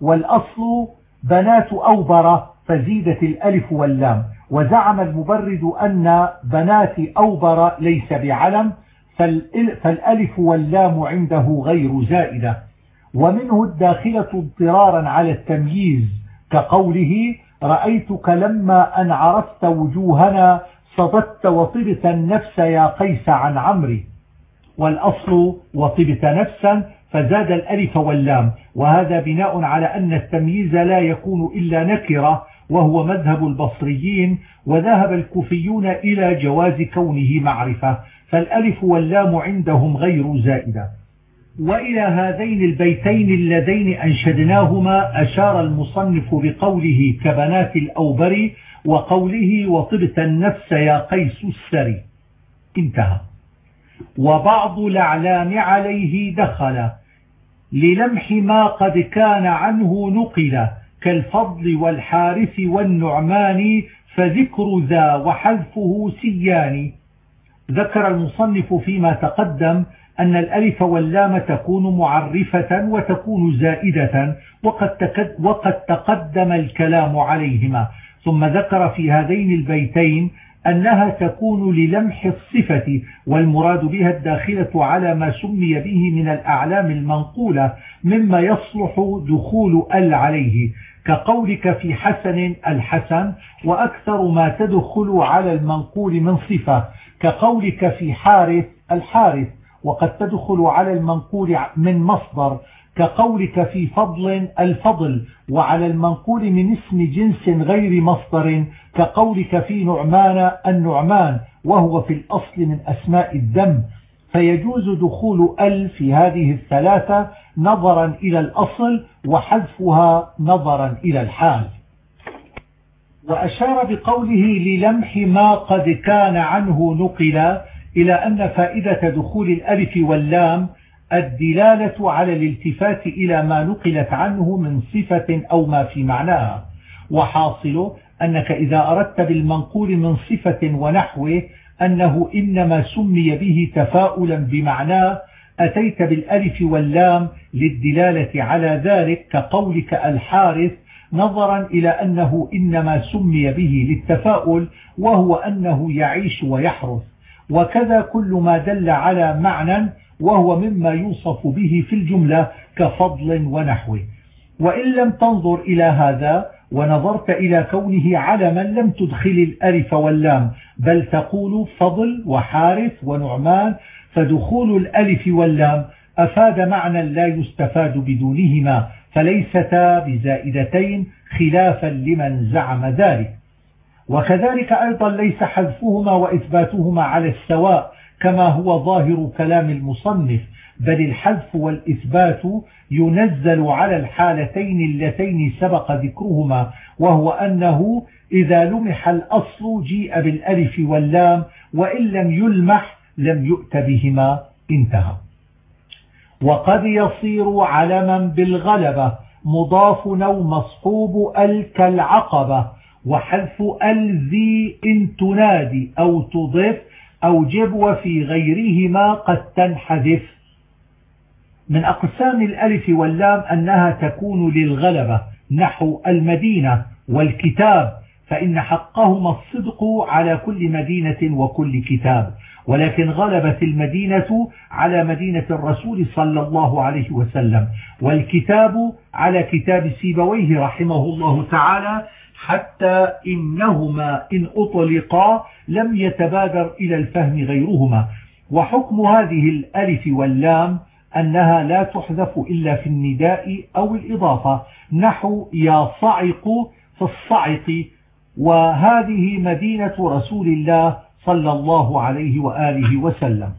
والأصل بنات أوبر فزيدت الألف واللام. وزعم المبرد أن بنات أوبر ليس بعلم فالألف واللام عنده غير زائدة ومنه الداخلة اضطرارا على التمييز كقوله رأيتك لما أن عرفت وجوهنا صددت وطبت النفس يا قيس عن عمري. والأصل وطبت نفسا فزاد الألف واللام وهذا بناء على أن التمييز لا يكون إلا نكرة وهو مذهب البصريين وذهب الكوفيون إلى جواز كونه معرفة. فالألف واللام عندهم غير زائدة. وإلى هذين البيتين اللذين أنشدناهما أشار المصنف بقوله كبنات الأوبر وقوله وطبت النفس يا قيس السري انتهى. وبعض الأعلام عليه دخل. للمح ما قد كان عنه نقل. كالفضل والحارث والنعمان فذكر ذا وحذفه سيان. ذكر المصنف فيما تقدم أن الألف واللام تكون معرفة وتكون زائدة وقد, وقد تقدم الكلام عليهما. ثم ذكر في هذين البيتين أنها تكون للمح الصفة والمراد بها الداخلة على ما سمي به من الأعلام المنقولة مما يصلح دخول ال عليه. كقولك في حسن الحسن وأكثر ما تدخل على المنقول من صفة كقولك في حارث الحارث وقد تدخل على المنقول من مصدر كقولك في فضل الفضل وعلى المنقول من اسم جنس غير مصدر كقولك في نعمان النعمان وهو في الأصل من أسماء الدم. فيجوز دخول ال في هذه الثلاثة نظرا إلى الأصل وحذفها نظرا إلى الحال. وأشار بقوله للمح ما قد كان عنه نقل إلى أن فائدة دخول الألف واللام الدلالة على الالتفات إلى ما نقلت عنه من صفة أو ما في معناها. وحاصل أنك إذا أردت بالمنقول من صفة ونحوه أنه إنما سمي به تفاؤلا بمعناه أتيت بالألف واللام للدلالة على ذلك كقولك الحارث نظرا إلى أنه إنما سمي به للتفاؤل وهو أنه يعيش ويحرث. وكذا كل ما دل على معنى وهو مما يوصف به في الجملة كفضل ونحوه. وإن لم تنظر إلى هذا ونظرت إلى كونه علما لم تدخل الألف واللام بل تقول فضل وحارث ونعمان فدخول الألف واللام أفاد معنى لا يستفاد بدونهما فليستا بزائدتين خلافا لمن زعم ذلك. وكذلك أيضا ليس حذفهما وإثباتهما على السواء كما هو ظاهر كلام المصنف. بل الحذف والإثبات ينزل على الحالتين اللتين سبق ذكرهما وهو أنه إذا لمح الأصل جيء بالألف واللام وإن لم يلمح لم يؤت بهما. انتهى. وقد يصير علما بالغلبة مضاف أو مصحوب ال كالعقبة وحذف ال ذي إن تنادي أو تضف أو جب وفي غيرهما قد تنحذف. من أقسام الألف واللام أنها تكون للغلبة نحو المدينة والكتاب فإن حقهما الصدق على كل مدينة وكل كتاب. ولكن غلبت المدينة على مدينة الرسول صلى الله عليه وسلم والكتاب على كتاب سيبويه رحمه الله تعالى حتى إنهما إن أطلقا لم يتبادر إلى الفهم غيرهما. وحكم هذه الألف واللام أنها لا تحذف إلا في النداء أو الإضافة. نحو يا صعق في الصعق. وهذه مدينة رسول الله صلى الله عليه وآله وسلم.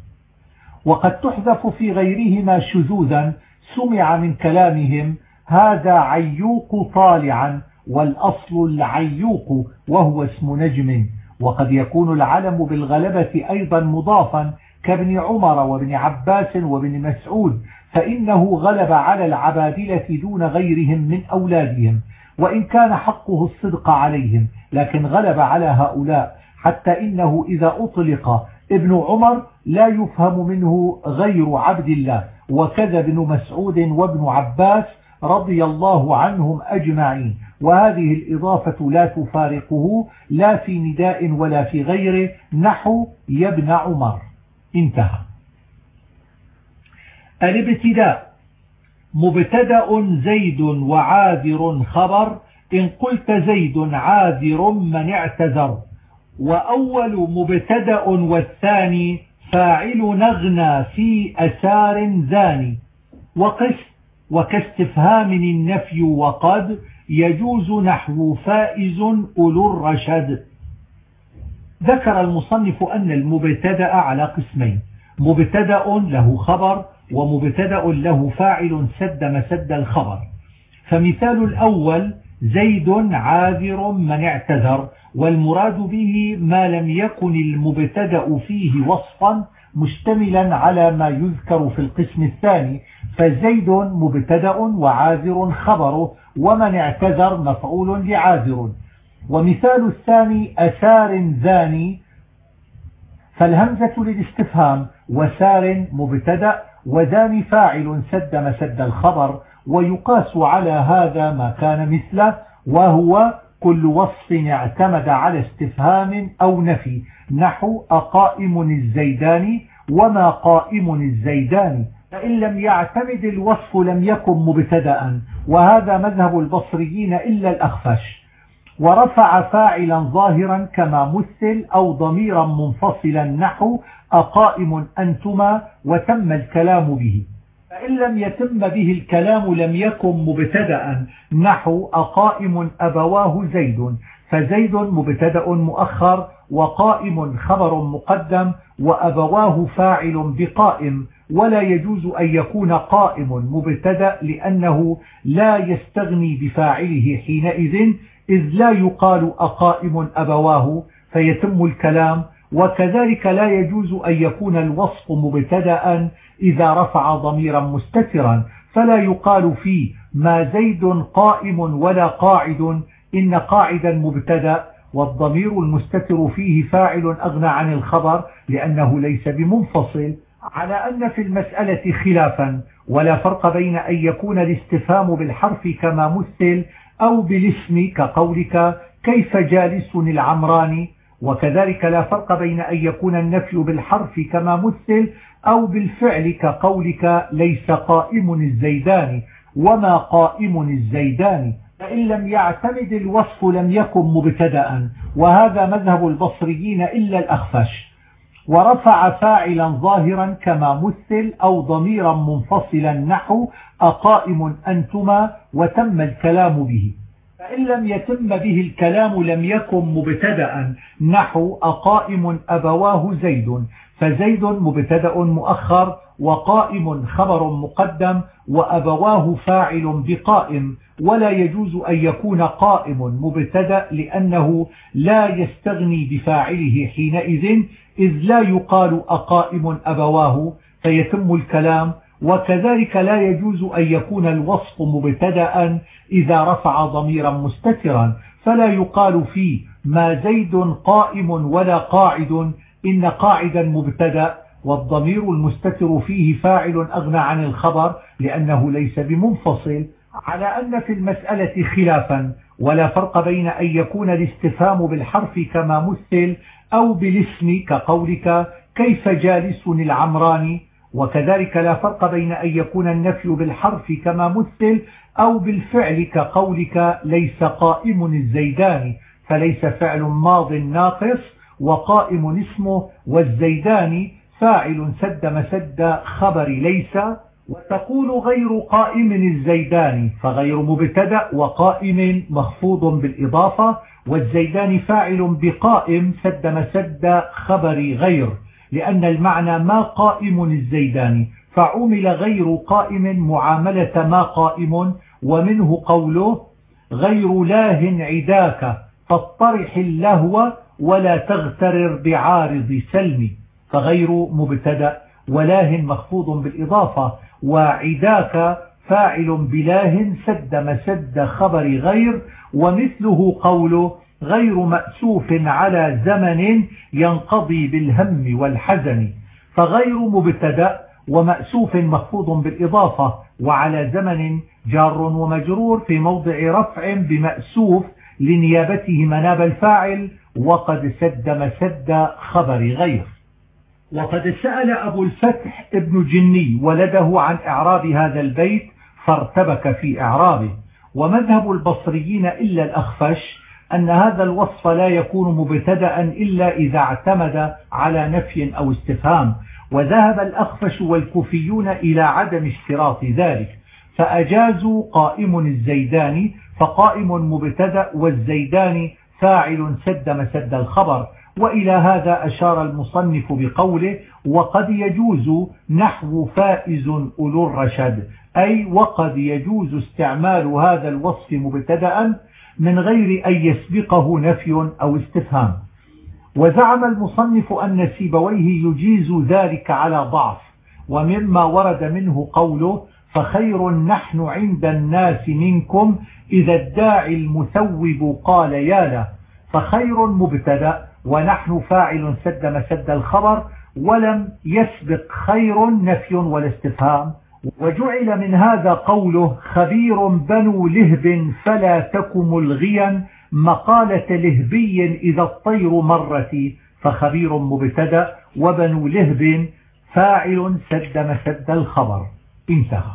وقد تحذف في غيرهما شذوذا سمع من كلامهم هذا عيوق طالعا والأصل العيوق وهو اسم نجم. وقد يكون العلم بالغلبة أيضا مضافا كابن عمر وابن عباس وابن مسعود فإنه غلب على العبادلة دون غيرهم من أولادهم وإن كان حقه الصدق عليهم لكن غلب على هؤلاء حتى إنه إذا أطلق ابن عمر لا يفهم منه غير عبد الله وكذا ابن مسعود وابن عباس رضي الله عنهم أجمعين. وهذه الإضافة لا تفارقه لا في نداء ولا في غيره نحو يا ابن عمر. انتهى. الابتداء. مبتدأ زيد وعاذر خبر. إن قلت زيد عاذر من اعتذر. وأول مبتدأ والثاني فاعل نغنى في أسار زاني. وقس وكاستفهام النفي وقد يجوز نحو فائز أولو الرشد. ذكر المصنف أن المبتدأ على قسمين. مبتدأ له خبر ومبتدأ له فاعل سد مسد الخبر. فمثال الأول زيد عاذر من اعتذر والمراد به ما لم يكن المبتدأ فيه وصفا مشتملا على ما يذكر في القسم الثاني. فزيد مبتدأ وعاذر خبره ومن اعتذر مفعول لعاذر ومثال الثاني أسار ذاني فالهمزة للاستفهام وسار مبتدأ وذان فاعل سد مسد الخبر ويقاس على هذا ما كان مثله وهو كل وصف اعتمد على استفهام أو نفي. نحو أقائم الزيداني وما قائم الزيداني فإن لم يعتمد الوصف لم يكن مبتدأ. وهذا مذهب البصريين إلا الأخفش. ورفع فاعلا ظاهرا كما مثل أو ضميرا منفصلا نحو أقائم أنتما وتم الكلام به. فإن لم يتم به الكلام لم يكن مبتدأ نحو أقائم أبواه زيد فزيد مبتدأ مؤخر وقائم خبر مقدم وأبواه فاعل بقائم ولا يجوز أن يكون قائم مبتدأ لأنه لا يستغني بفاعله حينئذ إذ لا يقال أقائم أبواه فيتم الكلام وكذلك لا يجوز أن يكون الوصف مبتدا إذا رفع ضميرا مستترا فلا يقال فيه ما زيد قائم ولا قاعد إن قاعدا مبتدأ والضمير المستتر فيه فاعل أغنى عن الخبر لأنه ليس بمنفصل على أن في المسألة خلافا ولا فرق بين أن يكون الاستفهام بالحرف كما مثل أو بالاسم كقولك كيف جالس العمراني وكذلك لا فرق بين أن يكون النفي بالحرف كما مثل أو بالفعل كقولك ليس قائم الزيدان. وما قائم الزيدان؟ فإن لم يعتمد الوصف لم يكن مبتدأ. وهذا مذهب البصريين إلا الأخفش ورفع فاعلا ظاهرا كما مثل أو ضميرا منفصلا نحو أقائم أنتما وتم الكلام به. فإن لم يتم به الكلام لم يكن مبتدأ نحو أقائم أبواه زيد. فزيد مبتدأ مؤخر وقائم خبر مقدم وأبواه فاعل بقائم. ولا يجوز أن يكون قائم مبتدأ لأنه لا يستغني بفاعله حينئذ إذ لا يقال أقائم أبواه فيتم الكلام وكذلك لا يجوز أن يكون الوصف مبتدا إذا رفع ضميرا مستترا. فلا يقال فيه ما زيد قائم ولا قاعد إن قاعدا مبتدأ والضمير المستتر فيه فاعل أغنى عن الخبر لأنه ليس بمنفصل على أن في المسألة خلافا ولا فرق بين أن يكون الاستفهام بالحرف كما مثل أو بالاسم كقولك كيف جالس العمراني وكذلك لا فرق بين أن يكون النفي بالحرف كما مثل أو بالفعل كقولك ليس قائم الزيدان فليس فعل ماض ناقص وقائم اسمه والزيدان فاعل سد مسد خبر ليس وتقول غير قائم الزيدان فغير مبتدأ وقائم مخفوض بالإضافة والزيدان فاعل بقائم سد مسد خبر غير لأن المعنى ما قائم الزيدان فعمل غير قائم معاملة ما قائم ومنه قوله غير لاه عداك فاطرح اللهو ولا تغترر بعارض سلم فغير مبتدأ ولاه مخفوض بالإضافة وعداك فاعل بلاه سد مسد خبر غير ومثله قوله غير مأسوف على زمن ينقضي بالهم والحزن. فغير مبتدأ ومأسوف مخفوض بالإضافة وعلى زمن جار ومجرور في موضع رفع بمأسوف لنيابته مناب الفاعل وقد سد مسد خبر غير. وقد سأل أبو الفتح ابن جني ولده عن إعراب هذا البيت فارتبك في إعرابه. ومذهب البصريين إلا الأخفش أن هذا الوصف لا يكون مبتدأ إلا إذا اعتمد على نفي أو استفهام. وذهب الأخفش والكوفيون إلى عدم اشتراط ذلك. فأجازوا قائم الزيداني فقائم مبتدأ والزيداني فاعل سد مسد الخبر. وإلى هذا أشار المصنف بقوله وقد يجوز نحو فائز أولو الرشد أي وقد يجوز استعمال هذا الوصف مبتدأ من غير أن يسبقه نفي أو استفهام. وزعم المصنف أن سيبويه يجيز ذلك على ضعف ومما ورد منه قوله فخير نحن عند الناس منكم إذا الداعي المثوب قال يا له فخير مبتدأ ونحن فاعل سد مسد الخبر ولم يسبق خير نفي ولا استفهام. وجعل من هذا قوله خبير بنو لهب فلا تك ملغيا مقالة لهبي إذا الطير مرت فخبير مبتدأ وبنو لهب فاعل سد مسد الخبر. انتهى.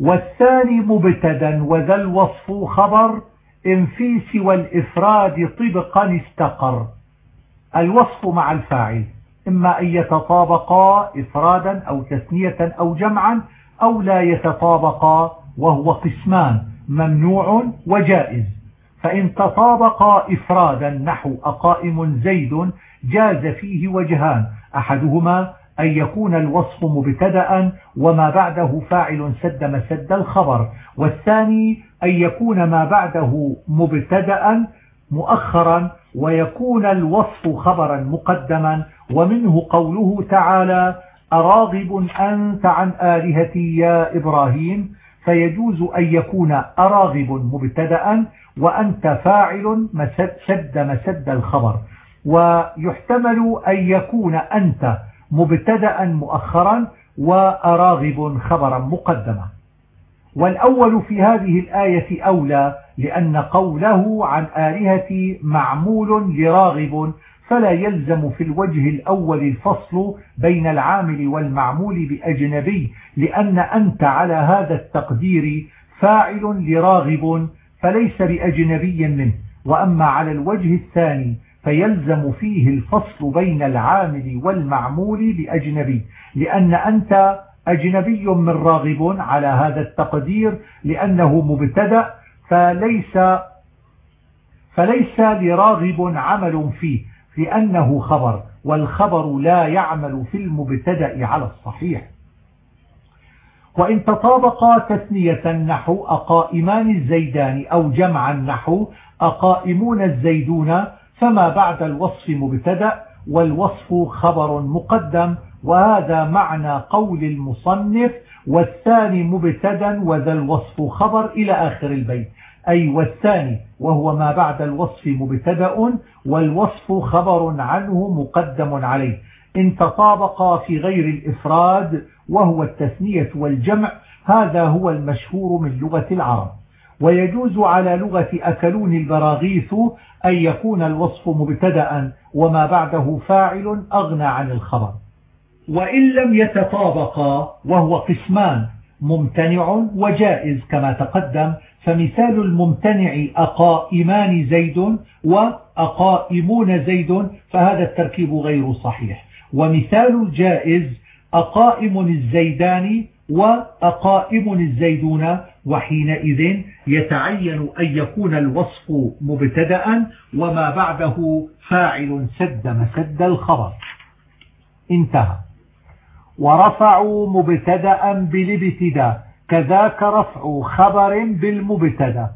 والثاني مبتدا وذا الوصف خبر إن في سوى الإفراد طبقا استقر. الوصف مع الفاعل. إما أن يتطابقا إفرادا أو تثنية أو جمعا أو لا يتطابقا وهو قسمان ممنوع وجائز. فإن تطابقا إفرادا نحو أقائم زيد جاز فيه وجهان. أحدهما أن يكون الوصف مبتدأ وما بعده فاعل سد مسد الخبر. والثاني أن يكون ما بعده مبتدأ مؤخرا ويكون الوصف خبرا مقدما ومنه قوله تعالى أراغب أنت عن آلهتي يا إبراهيم؟ فيجوز أن يكون أراغب مبتدأ وأنت فاعل مسد سد مسد الخبر. ويحتمل أن يكون أنت مبتدأ مؤخرا وأراغب خبرا مقدما. والأول في هذه الآية أولى لأن قوله عن آلهة معمول لراغب فلا يلزم في الوجه الأول الفصل بين العامل والمعمول بأجنبي لأن أنت على هذا التقدير فاعل لراغب فليس بأجنبي منه. وأما على الوجه الثاني فيلزم فيه الفصل بين العامل والمعمول بأجنبي لأن أنت أجنبي من راغب على هذا التقدير لأنه مبتدأ فليس فليس لراغب عمل فيه. لأنه خبر والخبر لا يعمل في المبتدأ على الصحيح. وإن تطابقا تثنية نحو أقائمان الزيدان أو جمعا نحو أقائمون الزيدون فما بعد الوصف مبتدأ والوصف خبر مقدم وهذا معنى قول المصنف والثاني مبتدا وذا الوصف خبر إلى آخر البيت. أي والثاني وهو ما بعد الوصف مبتدأ والوصف خبر عنه مقدم عليه. إن تطابقا في غير الإفراد وهو التثنية والجمع هذا هو المشهور من لغة العرب. ويجوز على لغة أكلون البراغيث أن يكون الوصف مبتدأ وما بعده فاعل أغنى عن الخبر. وإن لم يتطابقا وهو قسمان ممتنع وجائز كما تقدم فمثال الممتنع أقائمان زيد وأقائمون زيد فهذا التركيب غير صحيح. ومثال الجائز أقائم الزيدان وأقائم الزيدون وحينئذ يتعين أن يكون الوصف مبتدأ وما بعده فاعل سد مسد الخبر. انتهى. ورفعوا مبتدأ بالابتداء. كذاك رفع خبر بالمبتدا.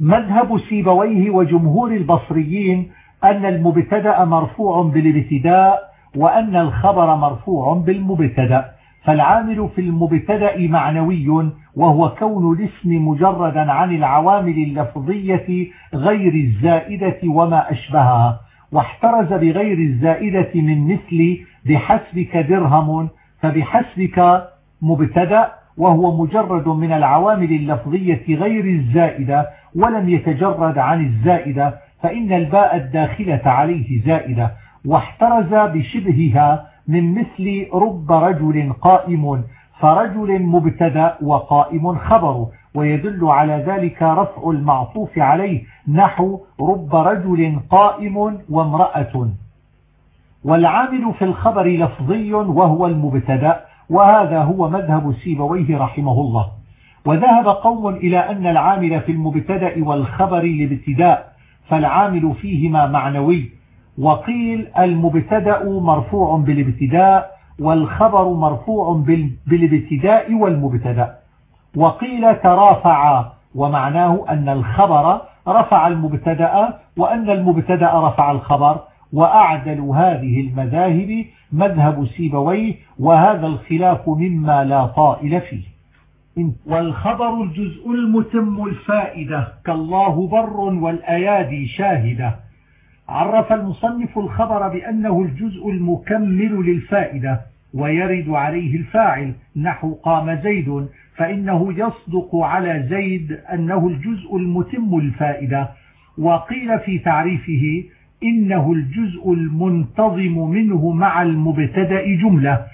مذهب سيبويه وجمهور البصريين أن المبتدا مرفوع بالابتداء وأن الخبر مرفوع بالمبتدا. فالعامل في المبتدا معنوي وهو كون الاسم مجردا عن العوامل اللفظية غير الزائدة وما أشبهها. واحترز بغير الزائدة من مثل بحسبك درهم فبحسبك مبتدا وهو مجرد من العوامل اللفظية غير الزائدة ولم يتجرد عن الزائدة فإن الباء الداخلة عليه زائدة واحترز بشبهها من مثل رب رجل قائم فرجل مبتدأ وقائم خبر ويدل على ذلك رفع المعطوف عليه نحو رب رجل قائم وامرأة. والعامل في الخبر لفظي وهو المبتدأ وهذا هو مذهب سيبويه رحمه الله. وذهب قوم إلى أن العامل في المبتدأ والخبر الابتداء فالعامل فيهما معنوي. وقيل المبتدأ مرفوع بالابتداء والخبر مرفوع بالابتداء والمبتدأ. وقيل ترافع ومعناه أن الخبر رفع المبتدأ وأن المبتدأ رفع الخبر. وأعدل هذه المذاهب مذهب سيبويه وهذا الخلاف مما لا طائل فيه. والخبر الجزء المتم الفائدة. كالله بر والأيادي شاهدة. عرف المصنف الخبر بأنه الجزء المكمل للفائدة ويرد عليه الفاعل نحو قام زيد فإنه يصدق على زيد أنه الجزء المتم الفائدة. وقيل في تعريفه إنه الجزء المنتظم منه مع المبتدأ جملة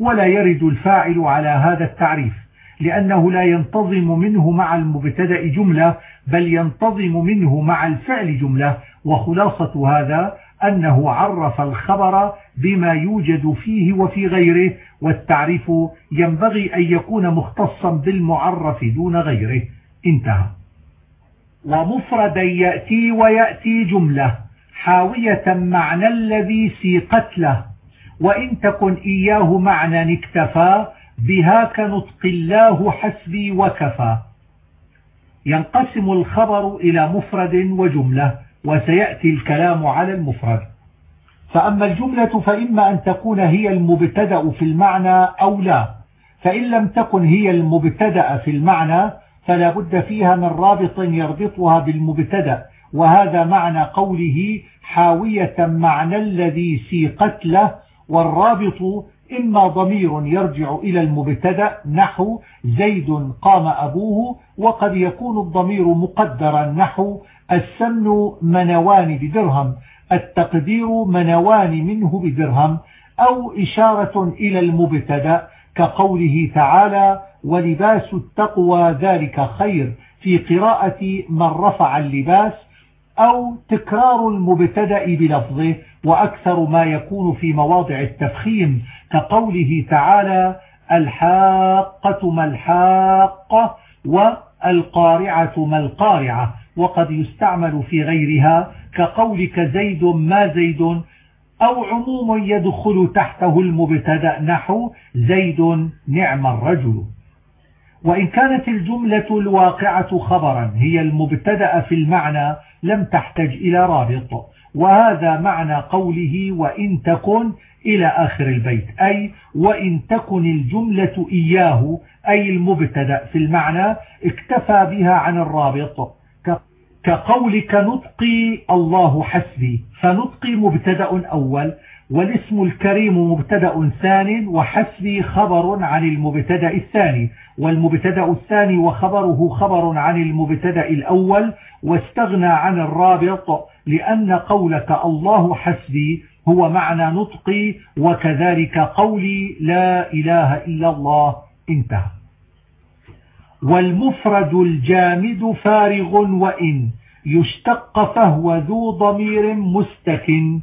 ولا يرد الفاعل على هذا التعريف لأنه لا ينتظم منه مع المبتدأ جملة بل ينتظم منه مع الفعل جملة. وخلاصة هذا أنه عرف الخبر بما يوجد فيه وفي غيره والتعريف ينبغي أن يكون مختصا بالمعرف دون غيره. انتهى. ومفردا يأتي ويأتي جملة. حاوية معنى الذي سيقت له وإن تكن إياه معنى اكتفى بها كنطق الله حسبي وكفى. ينقسم الخبر إلى مفرد وجملة وسيأتي الكلام على المفرد. فأما الجملة فإما أن تكون هي المبتدأ في المعنى أو لا. فإن لم تكن هي المبتدأ في المعنى فلا بد فيها من رابط يربطها بالمبتدأ. وهذا معنى قوله حاوية معنى الذي سيقت له والرابط إما ضمير يرجع إلى المبتدأ نحو زيد قام أبوه وقد يكون الضمير مقدرا نحو السمن منوان بدرهم التقدير منوان منه بدرهم أو إشارة إلى المبتدأ كقوله تعالى ولباس التقوى ذلك خير في قراءة من رفع اللباس أو تكرار المبتدأ بلفظه وأكثر ما يكون في مواضع التفخيم كقوله تعالى الحاقة ما الحاقة والقارعة ما القارعة وقد يستعمل في غيرها كقولك زيد ما زيد أو عموم يدخل تحته المبتدأ نحو زيد نعم الرجل وإن كانت الجملة الواقعة خبرا هي المبتدأ في المعنى لم تحتج إلى رابط. وهذا معنى قوله وإن تكن إلى آخر البيت أي وإن تكن الجملة إياه أي المبتدأ في المعنى اكتفى بها عن الرابط. كقولك نطقي الله حسبي فنطقي مبتدأ أول. والاسم الكريم مبتدا ثان وحسبي خبر عن المبتدا الثاني. والمبتدا الثاني وخبره خبر عن المبتدا الأول واستغنى عن الرابط لأن قولك الله حسبي هو معنى نطقي وكذلك قولي لا إله إلا الله انتهى. والمفرد الجامد فارغ وإن يشتق فهو ذو ضمير مستكن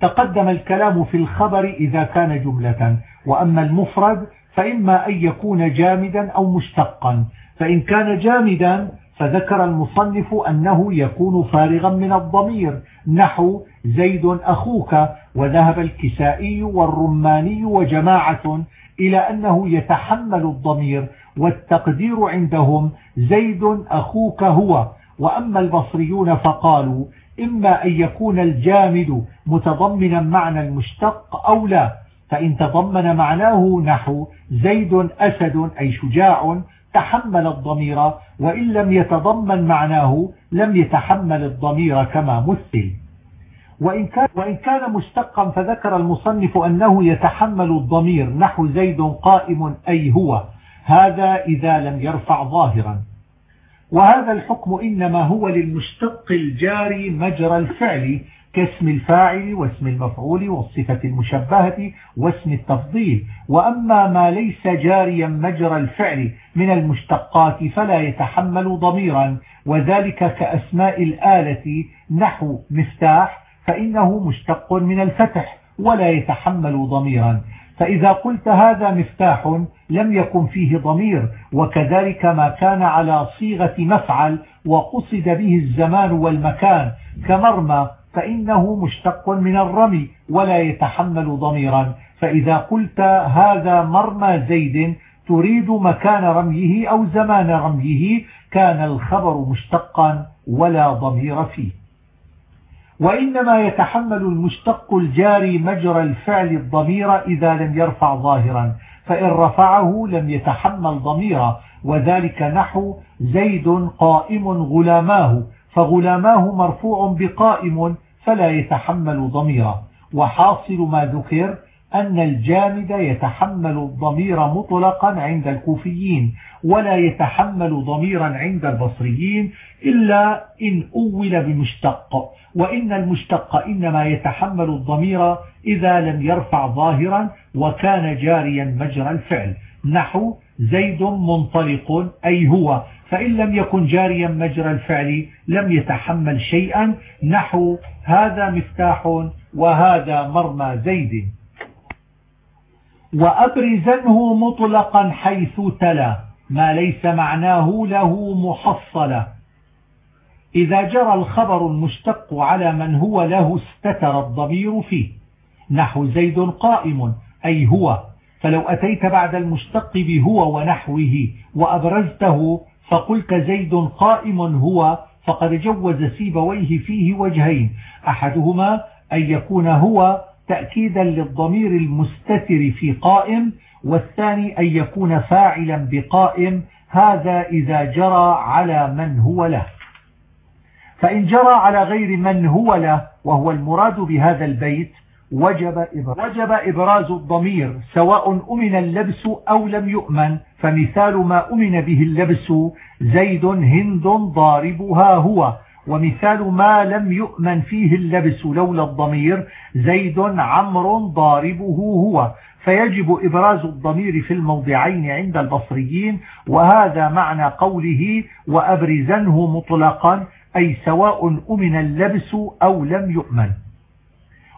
تقدم الكلام في الخبر إذا كان جملة وأما المفرد فإما أن يكون جامدا أو مشتقا فإن كان جامدا فذكر المصنف أنه يكون فارغا من الضمير نحو زيد أخوك وذهب الكسائي والرماني وجماعة إلى أنه يتحمل الضمير والتقدير عندهم زيد أخوك هو وأما البصريون فقالوا إما أن يكون الجامد متضمنا معنى المشتق أو لا فإن تضمن معناه نحو زيد أسد أي شجاع تحمل الضمير وإن لم يتضمن معناه لم يتحمل الضمير كما مثل. وإن كان, وإن كان مشتقا فذكر المصنف أنه يتحمل الضمير نحو زيد قائم أي هو هذا إذا لم يرفع ظاهرا. وهذا الحكم إنما هو للمشتق الجاري مجرى الفعل كاسم الفاعل واسم المفعول والصفة المشبهة واسم التفضيل. وأما ما ليس جاريا مجرى الفعل من المشتقات فلا يتحمل ضميرا وذلك كأسماء الآلة نحو مفتاح فإنه مشتق من الفتح ولا يتحمل ضميرا. فإذا قلت هذا مفتاح لم يكن فيه ضمير وكذلك ما كان على صيغة مفعل وقصد به الزمان والمكان. كمرمى فإنه مشتق من الرمي ولا يتحمل ضميرا. فإذا قلت هذا مرمى زيد تريد مكان رميه أو زمان رميه كان الخبر مشتقا ولا ضمير فيه. وإنما يتحمل المشتق الجاري مجرى الفعل الضمير إذا لم يرفع ظاهرا. فإن رفعه لم يتحمل ضميرا وذلك نحو زيد قائم غلاماه فغلاماه مرفوع بقائم فلا يتحمل ضميرا وحاصل ما ذكر أن الجامد يتحمل الضمير مطلقا عند الكوفيين ولا يتحمل ضميرا عند البصريين إلا إن أول بمشتق وإن المشتق إنما يتحمل الضمير إذا لم يرفع ظاهرا وكان جاريا مجرى الفعل. نحو زيد منطلق أي هو فإن لم يكن جاريا مجرى الفعل لم يتحمل شيئا. نحو هذا مفتاح وهذا مرمى زيد. وأبرزنه مطلقا حيث تلا ما ليس معناه له محصلا. إذا جرى الخبر المشتق على من هو له استتر الضمير فيه. نحو زيد قائم أي هو. فلو أتيت بعد المشتق بهو ونحوه وأبرزته فقلت زيد قائم هو فقد جوز سيبويه فيه وجهين. أحدهما أن يكون هو تأكيدا للضمير المستتر في قائم والثاني أن يكون فاعلا بقائم هذا إذا جرى على من هو له. فإن جرى على غير من هو له وهو المراد بهذا البيت وجب وجب إبراز الضمير سواء أمن اللبس أو لم يؤمن. فمثال ما أمن به اللبس زيد هند ضاربها هو. ومثال ما لم يؤمن فيه اللبس لولا الضمير زيد عمر ضاربه هو. فيجب إبراز الضمير في الموضعين عند البصريين وهذا معنى قوله وأبرزنه مطلقا أي سواء أمن اللبس أو لم يؤمن.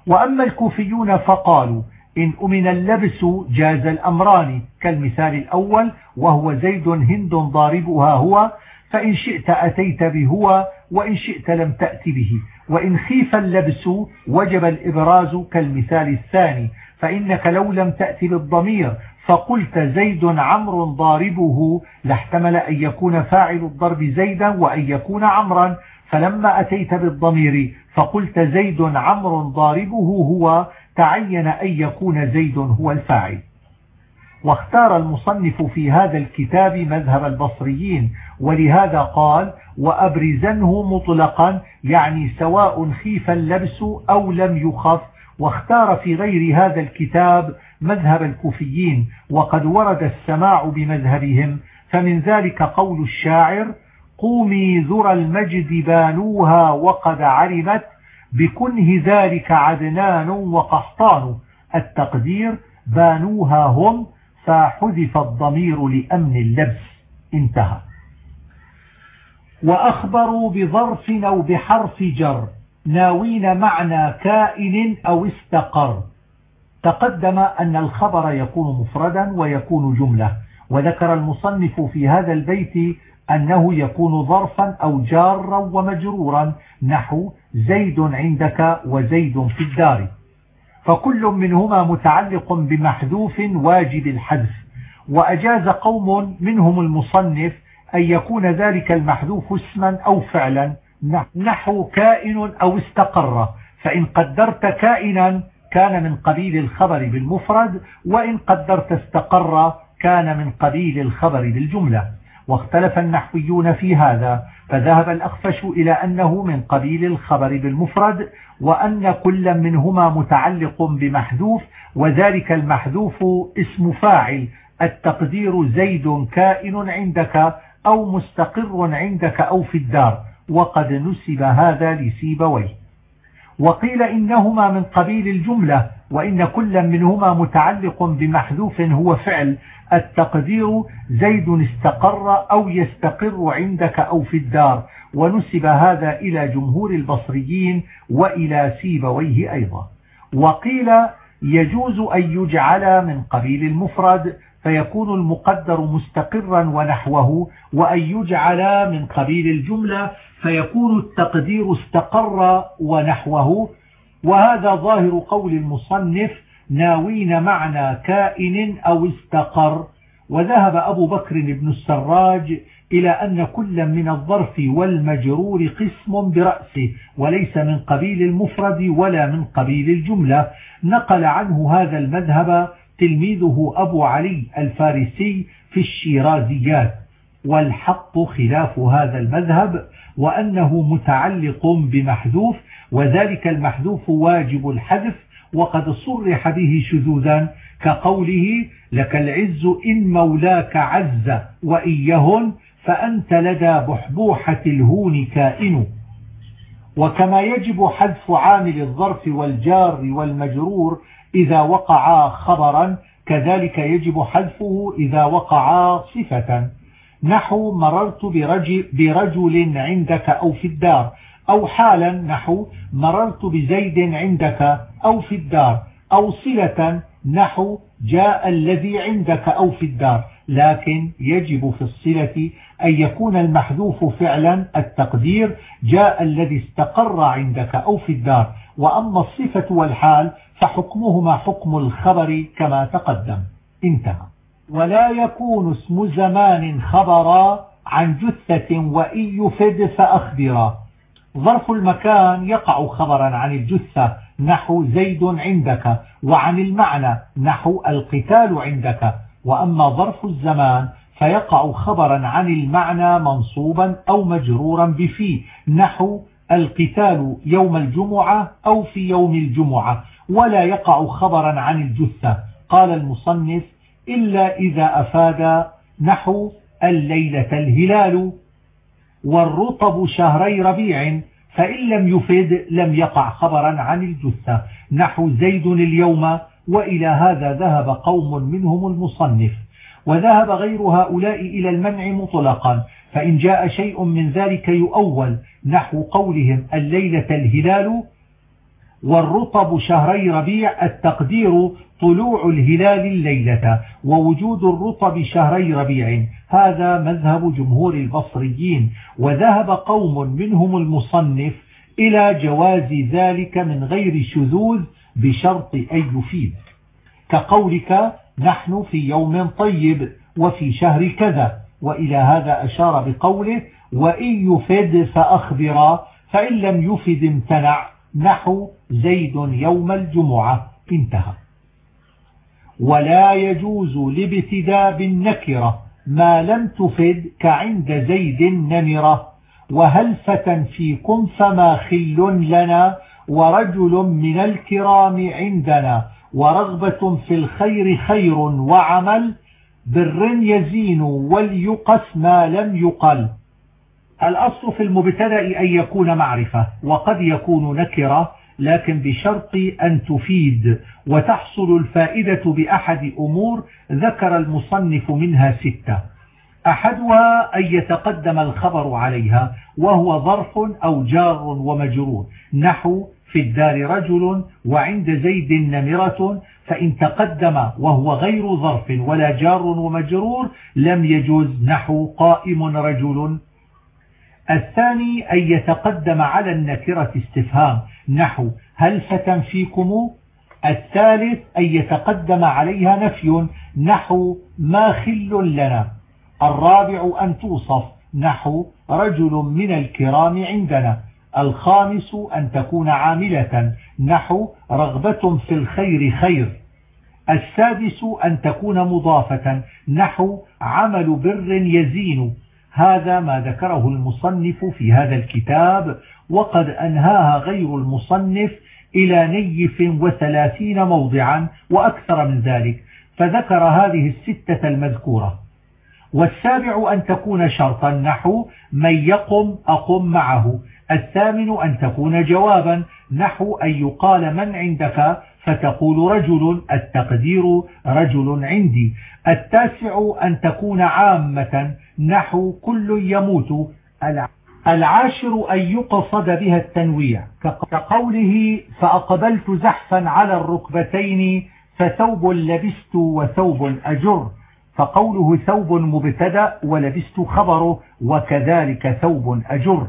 وأما الكوفيون فقالوا إن أمن اللبس جاز الأمران كالمثال الأول وهو زيد هند ضاربها هو. فإن شئت أتيت بهو وإن شئت لم تأت به وإن خيف اللبس وجب الإبراز كالمثال الثاني فإنك لو لم تأت بالضمير فقلت زيد عمر ضاربه لاحتمل أن يكون فاعل الضرب زيدا وأن يكون عمرا فلما أتيت بالضمير فقلت زيد عمر ضاربه هو تعين أن يكون زيد هو الفاعل. واختار المصنف في هذا الكتاب مذهب البصريين ولهذا قال وأبرزنه مطلقا يعني سواء خيف اللبس أو لم يخف. واختار في غير هذا الكتاب مذهب الكوفيين وقد ورد السماع بمذهبهم. فمن ذلك قول الشاعر قومي ذرى المجد بانوها وقد علمت بكنه ذلك عدنان وقحطان. التقدير بانوها هم فحذف الضمير لأمن اللبس. انتهى. وأخبروا بظرف أو بحرف جر ناوين معنى كائن أو استقر. تقدم أن الخبر يكون مفردا ويكون جملة وذكر المصنف في هذا البيت أنه يكون ظرفا أو جارا ومجرورا نحو زيد عندك وزيد في الدار. فكل منهما متعلق بمحذوف واجب الحذف. وأجاز قوم منهم المصنف أن يكون ذلك المحذوف اسما أو فعلا. نحو كائن أو استقر. فإن قدرت كائنا كان من قبيل الخبر بالمفرد وإن قدرت استقر كان من قبيل الخبر بالجملة. واختلف النحويون في هذا فذهب الأخفش إلى أنه من قبيل الخبر بالمفرد وأن كل منهما متعلق بمحذوف وذلك المحذوف اسم فاعل. التقدير زيد كائن عندك أو مستقر عندك أو في الدار وقد نسب هذا لسيبويه. وقيل إنهما من قبيل الجملة وإن كل منهما متعلق بمحذوف هو فعل. التقدير زيد استقر أو يستقر عندك أو في الدار ونسب هذا إلى جمهور البصريين وإلى سيبويه أيضا. وقيل يجوز أن يجعل من قبيل المفرد فيكون المقدر مستقرا ونحوه وأن يجعل من قبيل الجملة فيكون التقدير استقر ونحوه. وهذا ظاهر قول المصنف ناوين معنى كائن أو استقر. وذهب أبو بكر بن السراج إلى أن كل من الظرف والمجرور قسم برأسه وليس من قبيل المفرد ولا من قبيل الجملة. نقل عنه هذا المذهب تلميذه أبو علي الفارسي في الشيرازيات والحق خلاف هذا المذهب وأنه متعلق بمحذوف وذلك المحذوف واجب الحذف وقد صرح به شذوذا كقوله لك العز إن مولاك عز وإيهن فأنت لدى بحبوحة الهون كائن. وكما يجب حذف عامل الظرف والجار والمجرور إذا وقعا خبرا كذلك يجب حذفه إذا وقعا صفة. نحو مررت برجل, برجل عندك أو في الدار أو حالا نحو مررت بزيد عندك أو في الدار أو صلة نحو جاء الذي عندك أو في الدار. لكن يجب في الصلة أن يكون المحذوف فعلا التقدير جاء الذي استقر عندك أو في الدار. وأما الصفة والحال فحكمهما حكم الخبر كما تقدم. انتهى. ولا يكون اسم زمان خبرا عن جثة وإن يفد فأخبرا. ظرف المكان يقع خبرا عن الجثة. نحو زيد عندك. وعن المعنى. نحو القتال عندك. وأما ظرف الزمان فيقع خبرا عن المعنى منصوبا أو مجرورا بفي نحو القتال يوم الجمعة أو في يوم الجمعة. ولا يقع خبرا عن الجثة. قال المصنف إلا إذا أفاد نحو الليلة الهلال والرطب شهري ربيع فإن لم يفد لم يقع خبرا عن الجثة. نحو زيد اليوم وإلى هذا ذهب قوم منهم المصنف. وذهب غير هؤلاء إلى المنع مطلقا. فإن جاء شيء من ذلك يؤول. نحو قولهم الليلة الهلال والرطب شهري ربيع التقدير طلوع الهلال الليلة ووجود الرطب شهري ربيع. هذا مذهب جمهور البصريين. وذهب قوم منهم المصنف إلى جواز ذلك من غير شذوذ بشرط أن يفيد. كقولك نحن في يوم طيب وفي شهر كذا. وإلى هذا أشار بقوله وإن يفد فأخبرا فإن لم يفد امتنع. نحو زيد يوم الجمعة. انتهى. ولا يجوز لابتداء بالنكرة ما لم تفد كعند زيد نمرة وهلفة فيكم فما خل لنا ورجل من الكرام عندنا ورغبة في الخير خير وعمل. بر يزين وليقس ما لم يقل. الأصل في المبتدأ أن يكون معرفة وقد يكون نكرة لكن بشرط أن تفيد وتحصل الفائدة بأحد أمور ذكر المصنف منها ستة. أحدها أن يتقدم الخبر عليها وهو ظرف أو جار ومجرور. نحو في الدار رجل وعند زيد نمرة فإن تقدم وهو غير ظرف ولا جار ومجرور لم يجوز. نحو قائم رجل. الثاني أن يتقدم على النكرة استفهام. نحو هل فتنفيكم الثالث أن يتقدم عليها نفي. نحو ما خل لنا؟ الرابع أن توصف. نحو رجل من الكرام عندنا. الخامس أن تكون عاملة. نحو رغبة في الخير خير. السادس أن تكون مضافة. نحو عمل بر يزين. هذا ما ذكره المصنف في هذا الكتاب وقد أنهاها غير المصنف إلى نيف وثلاثين موضعا وأكثر من ذلك فذكر هذه الستة المذكورة. والسابع أن تكون شرطا نحو من يقم أقم معه. الثامن أن تكون جوابا نحو أن يقال من عندك فتقول رجل التقدير رجل عندي. التاسع أن تكون عامة نحو كل يموت. العاشر أن يقصد بها التنويع. كقوله فأقبلت زحفا على الركبتين فثوب لبست وثوب أجر. فقوله ثوب مبتدأ ولبست خبره وكذلك ثوب أجر.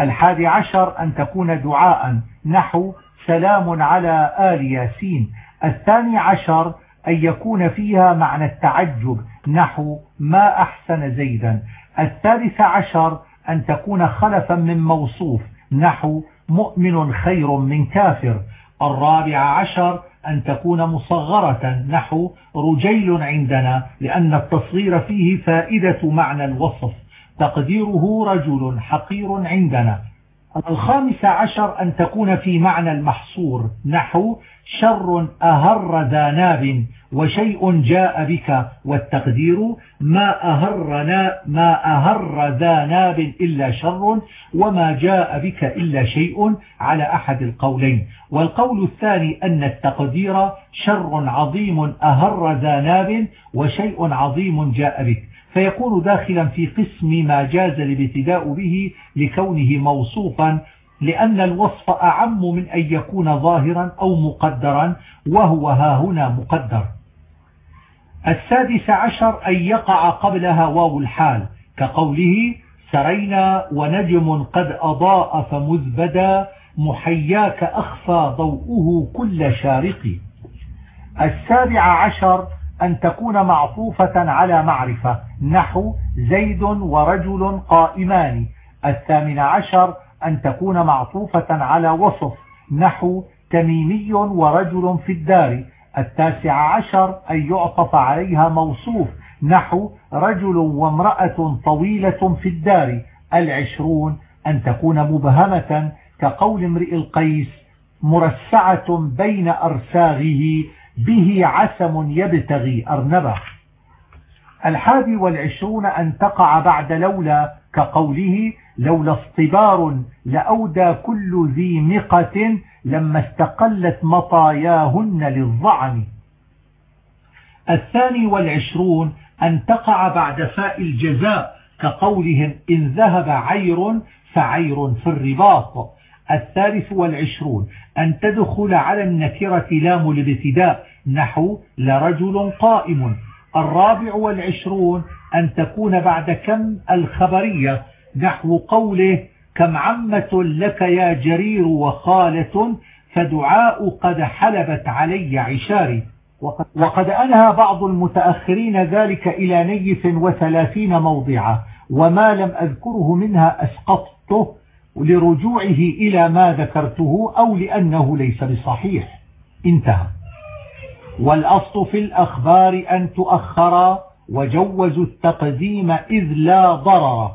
الحادي عشر أن تكون دعاء. نحو سلام على آل ياسين. الثاني عشر أن يكون فيها معنى التعجب. نحو ما أحسن زيدا. الثالث عشر أن تكون خلفا من موصوف. نحو مؤمن خير من كافر. الرابع عشر أن تكون مصغرة نحو رجيل عندنا لأن التصغير فيه فائدة معنى الوصف. تقديره رجل حقير عندنا. الخامس عشر أن تكون في معنى المحصور نحو شر أهر ذا ناب وشيء جاء بك والتقدير ما أهرنا ما أهر ذا ناب إلا شر وما جاء بك إلا شيء على أحد القولين. والقول الثاني أن التقدير شر عظيم أهر ذا ناب وشيء عظيم جاء بك. فيكون داخلا في قسم ما جاز الابتداء به لكونه موصوفا لأن الوصف أعم من أن يكون ظاهرا أو مقدرا وهو ها هنا مقدر. السادس عشر أن يقع قبلها واو الحال. كقوله سرينا ونجم قد أضاء فمذبدا محياك أخفى ضوءه كل شارق. السابع عشر أن تكون معطوفة على معرفة. نحو زيد ورجل قائمان. الثامن عشر أن تكون معطوفة على وصف نحو تميمي ورجل في الدار. التاسع عشر أن يعطف عليها موصوف نحو رجل وامرأة طويلة في الدار. العشرون أن تكون مبهمة كقول امرئ القيس مرسعة بين أرساغه به عسم يبتغي أرنبه. الحادي والعشرون أن تقع بعد لولا كقوله لولا اصطبار لأودى كل ذي مقة لما استقلت مطاياهن للظعن الثاني والعشرون أن تقع بعد فاء الجزاء كقولهم إن ذهب عير فعير في الرباط. الثالث والعشرون أن تدخل على النكرة لام الابتداء نحو لرجل قائم. الرابع والعشرون أن تكون بعد كم الخبرية نحو قوله كم عمة لك يا جرير وخالة فدعاء قد حلبت علي عشاري. وقد أنهى بعض المتأخرين ذلك إلى نيف وثلاثين موضعا وما لم أذكره منها أسقطته لرجوعه إلى ما ذكرته أو لأنه ليس بصحيح. انتهى. والأصل في الأخبار أن تؤخر وجوزوا التقديم إذ لا ضرر.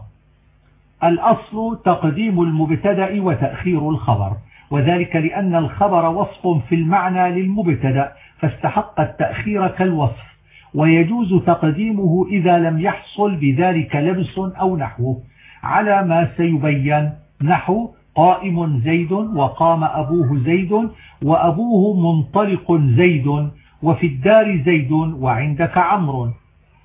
الأصل تقديم المبتدأ وتأخير الخبر وذلك لأن الخبر وصف في المعنى للمبتدأ فاستحق التأخير كالوصف ويجوز تقديمه إذا لم يحصل بذلك لبس أو نحوه على ما سيبين نحو قائم زيد وقام أبوه زيد وأبوه منطلق زيد وفي الدار زيد وعندك عمرو.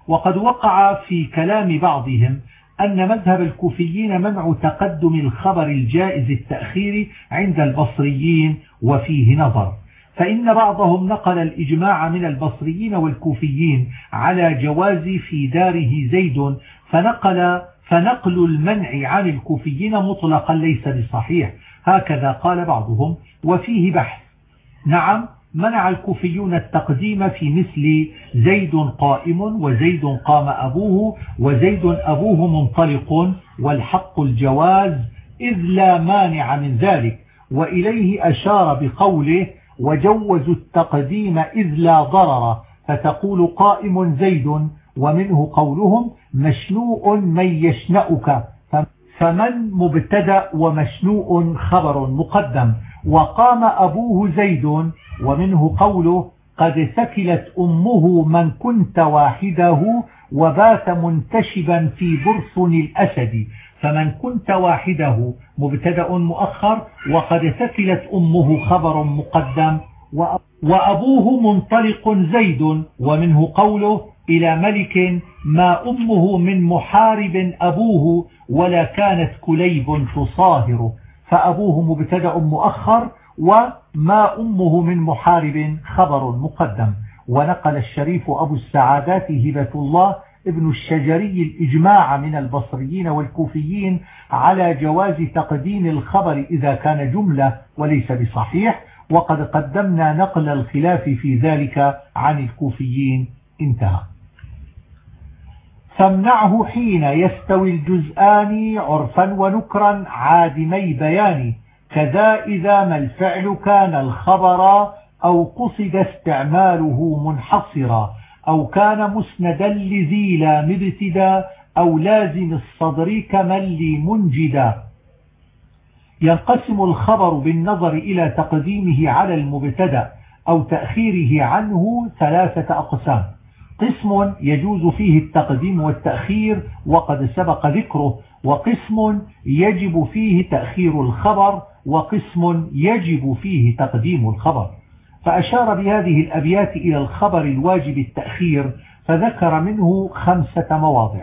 وقد وقع في كلام بعضهم أن مذهب الكوفيين منع تقدم الخبر الجائز التأخير عند البصريين وفيه نظر. فإن بعضهم نقل الإجماع من البصريين والكوفيين على جواز في داره زيد فنقل فنقل المنع عن الكوفيين مطلقا ليس بصحيح. هكذا قال بعضهم وفيه بحث. نعم منع الكوفيون التقديم في مثل زيد قائم وزيد قام أبوه وزيد أبوه منطلق والحق الجواز إذ لا مانع من ذلك وإليه أشار بقوله وجوزوا التقديم إذ لا ضرر فتقول قائم زيد ومنه قولهم مشنوء من يشنأك فمن مبتدأ ومشنوء خبر مقدم وقام أبوه زيد ومنه قوله قد ثكلت أمه من كنت واحدة وبات منتشبا في برصن الأسد. فمن كنت واحدة مبتدأ مؤخر وقد ثكلت أمه خبر مقدم. وأبوه منطلق زيد ومنه قوله إلى ملك ما أمه من محارب أبوه ولا كانت كليب تصاهر فأبوه مبتدأ مؤخر وما أمه من محارب خبر مقدم. ونقل الشريف أبو السعادات هبة الله ابن الشجري الإجماع من البصريين والكوفيين على جواز تقديم الخبر إذا كان جملة وليس بصحيح. وقد قدمنا نقل الخلاف في ذلك عن الكوفيين. انتهى. فامنعه حين يستوي الجزآن عرفا ونكرا عادمي بيان كذا إذا ما الفعل كان الخبر أو قصد استعماله منحصرا. أو كان مسندا لذي لا مبتدا أو لازم الصدر كمن لي منجدا. ينقسم الخبر بالنظر إلى تقديمه على المبتدا أو تأخيره عنه ثلاثة أقسام. قسم يجوز فيه التقديم والتأخير وقد سبق ذكره وقسم يجب فيه تأخير الخبر وقسم يجب فيه تقديم الخبر. فأشار بهذه الأبيات إلى الخبر الواجب التأخير فذكر منه خمسة مواضع.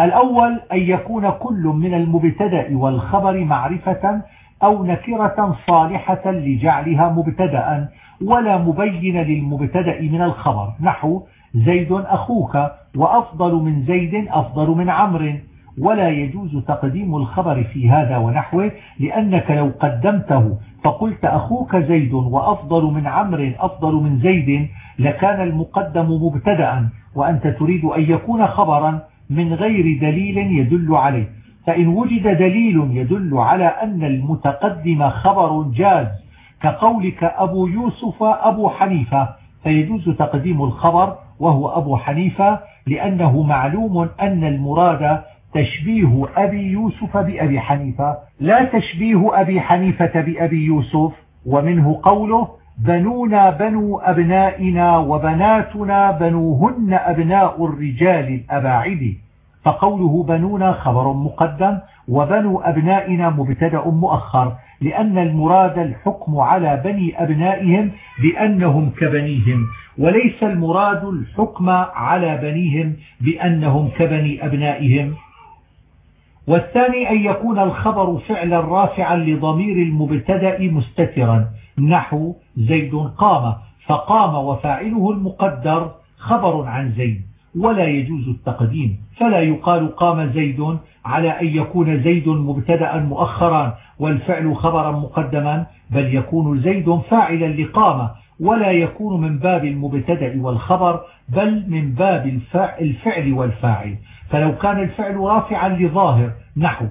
الأول أن يكون كل من المبتدأ والخبر معرفة أو نكرة صالحة لجعلها مبتدا ولا مبين للمبتدأ من الخبر. نحو زيد أخوك وأفضل من زيد أفضل من عمرو. ولا يجوز تقديم الخبر في هذا ونحوه لأنك لو قدمته فقلت أخوك زيد وأفضل من عمرو أفضل من زيد لكان المقدم مبتدأ وأنت تريد أن يكون خبرا من غير دليل يدل عليه. فإن وجد دليل يدل على أن المتقدم خبر جاز كقولك أبو يوسف أبو حنيفة فيجوز تقديم الخبر وهو أبو حنيفة لأنه معلوم أن المراد تشبيه أبي يوسف بأبي حنيفة. لا تشبيه أبي حنيفة بأبي يوسف ومنه قوله بنونا بنو أبنائنا وبناتنا بنوهن أبناء الرجال الأباعد فقوله بنونا خبر مقدم وبنو أبنائنا مبتدأ مؤخر. لأن المراد الحكم على بني أبنائهم بأنهم كبنيهم وليس المراد الحكم على بنيهم بأنهم كبني أبنائهم. والثاني أن يكون الخبر فعلا رافعا لضمير المبتدأ مستترا نحو زيد قام فقام وفاعله المقدر خبر عن زيد ولا يجوز التقديم. فلا يقال قام زيد على أن يكون زيد مبتدا مؤخرا والفعل خبرا مقدما بل يكون زيد فاعلا لقامة ولا يكون من باب المبتدأ والخبر بل من باب الفعل والفاعل. فلو كان الفعل رافعا لظاهر نحو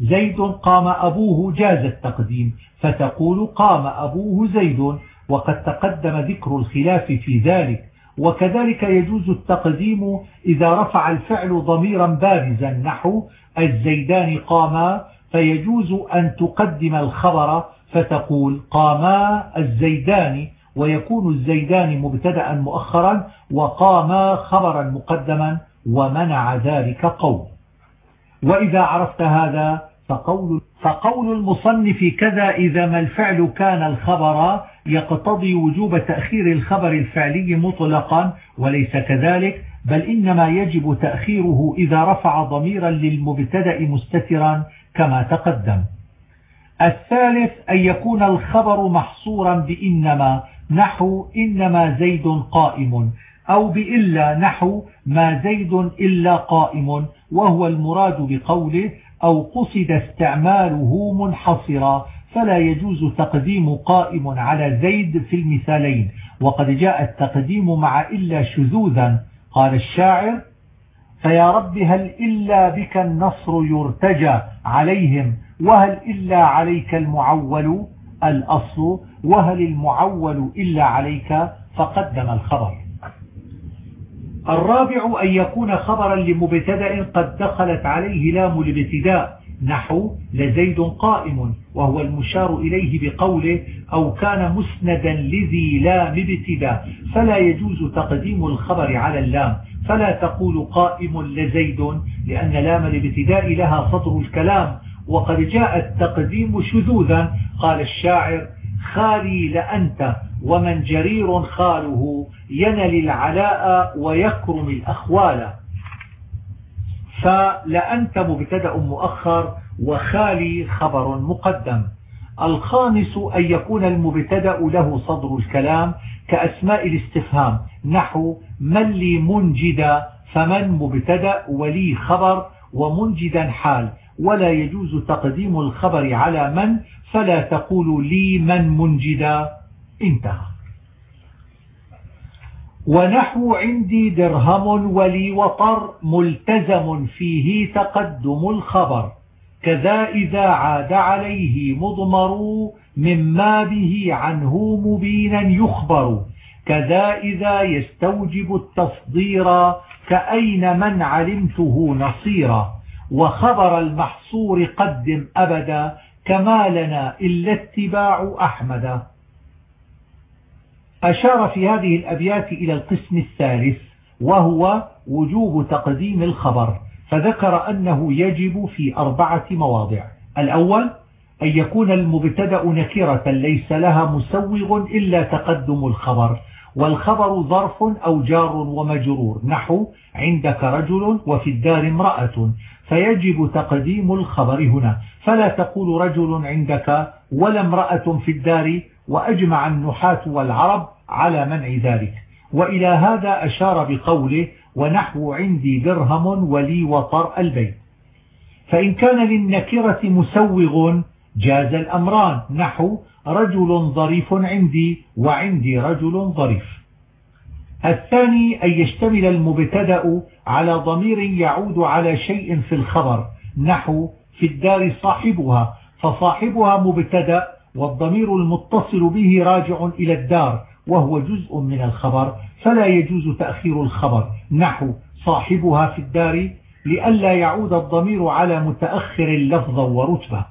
زيد قام أبوه جاز التقديم فتقول قام أبوه زيد وقد تقدم ذكر الخلاف في ذلك. وكذلك يجوز التقديم إذا رفع الفعل ضميرا بارزا نحو الزيدان قاما فيجوز أن تقدم الخبر فتقول قاما الزيدان ويكون الزيدان مبتدأ مؤخرا وقاما خبرا مقدما ومنع ذلك قول وإذا عرفت هذا فقول, فقول المصنف كذا إذا ما الفعل كان الخبر يقتضي وجوب تأخير الخبر الفعلي مطلقا وليس كذلك. بل إنما يجب تأخيره إذا رفع ضميرا للمبتدأ مستترا كما تقدم. الثالث أن يكون الخبر محصورا بإنما نحو إنما زيد قائم أو بإلا نحو ما زيد إلا قائم وهو المراد بقوله أو قصد استعماله منحصرا فلا يجوز تقديم قائم على زيد في المثالين. وقد جاء التقديم مع إلا شذوذا قال الشاعر فيا رب هل إلا بك النصر يرتجى عليهم وهل إلا عليك المعول الأصل وهل المعول إلا عليك؟ فقدم الخبر. الرابع أن يكون خبرا لمبتدأ قد دخلت عليه لام الابتداء. نحو لزيد قائم وهو المشار إليه بقوله أو كان مسندا لذي لام ابتداء. فلا يجوز تقديم الخبر على اللام فلا تقول قائم لزيد لأن لام الابتداء لها سطر الكلام. وقد جاء التقديم شذوذا قال الشاعر خالي لأنت ومن جرير خاله ينل العلاء ويكرم الأخوال. فلأنت مبتدأ مؤخر وخالي خبر مقدم. الخامس أن يكون المبتدأ له صدر الكلام كأسماء الاستفهام نحو من لي منجدا فمن مبتدأ ولي خبر ومنجدا حال ولا يجوز تقديم الخبر على من فلا تقول لي من منجدا انتهى. ونحو عندي درهم ولي وطر ملتزم فيه تقدم الخبر. كذا إذا عاد عليه مضمر مما به عنه مبينا يخبر. كذا إذا يستوجب التصدير كأين من علمته نصيرا. وخبر المحصور قدم أبدا كما لنا إلا اتباع أحمد. أشار في هذه الأبيات إلى القسم الثالث وهو وجوب تقديم الخبر فذكر أنه يجب في أربعة مواضع. الأول أن يكون المبتدأ نكرة ليس لها مسوغ إلا تقدم الخبر والخبر ظرف أو جار ومجرور نحو عندك رجل وفي الدار امرأة فيجب تقديم الخبر هنا. فلا تقول رجل عندك ولا امرأة في الدار وأجمع النحاة والعرب على منع ذلك. وإلى هذا أشار بقوله ونحو عندي درهم ولي وطر البيت فإن كان للنكرة مسوغ جاز الأمران نحو رجل ظريف عندي وعندي رجل ظريف الثاني أن يشتمل المبتدأ على ضمير يعود على شيء في الخبر نحو في الدار صاحبها فصاحبها مبتدأ والضمير المتصل به راجع إلى الدار وهو جزء من الخبر فلا يجوز تأخير الخبر. نحو صاحبها في الدار لئلا يعود الضمير على متأخر لفظا ورتبة.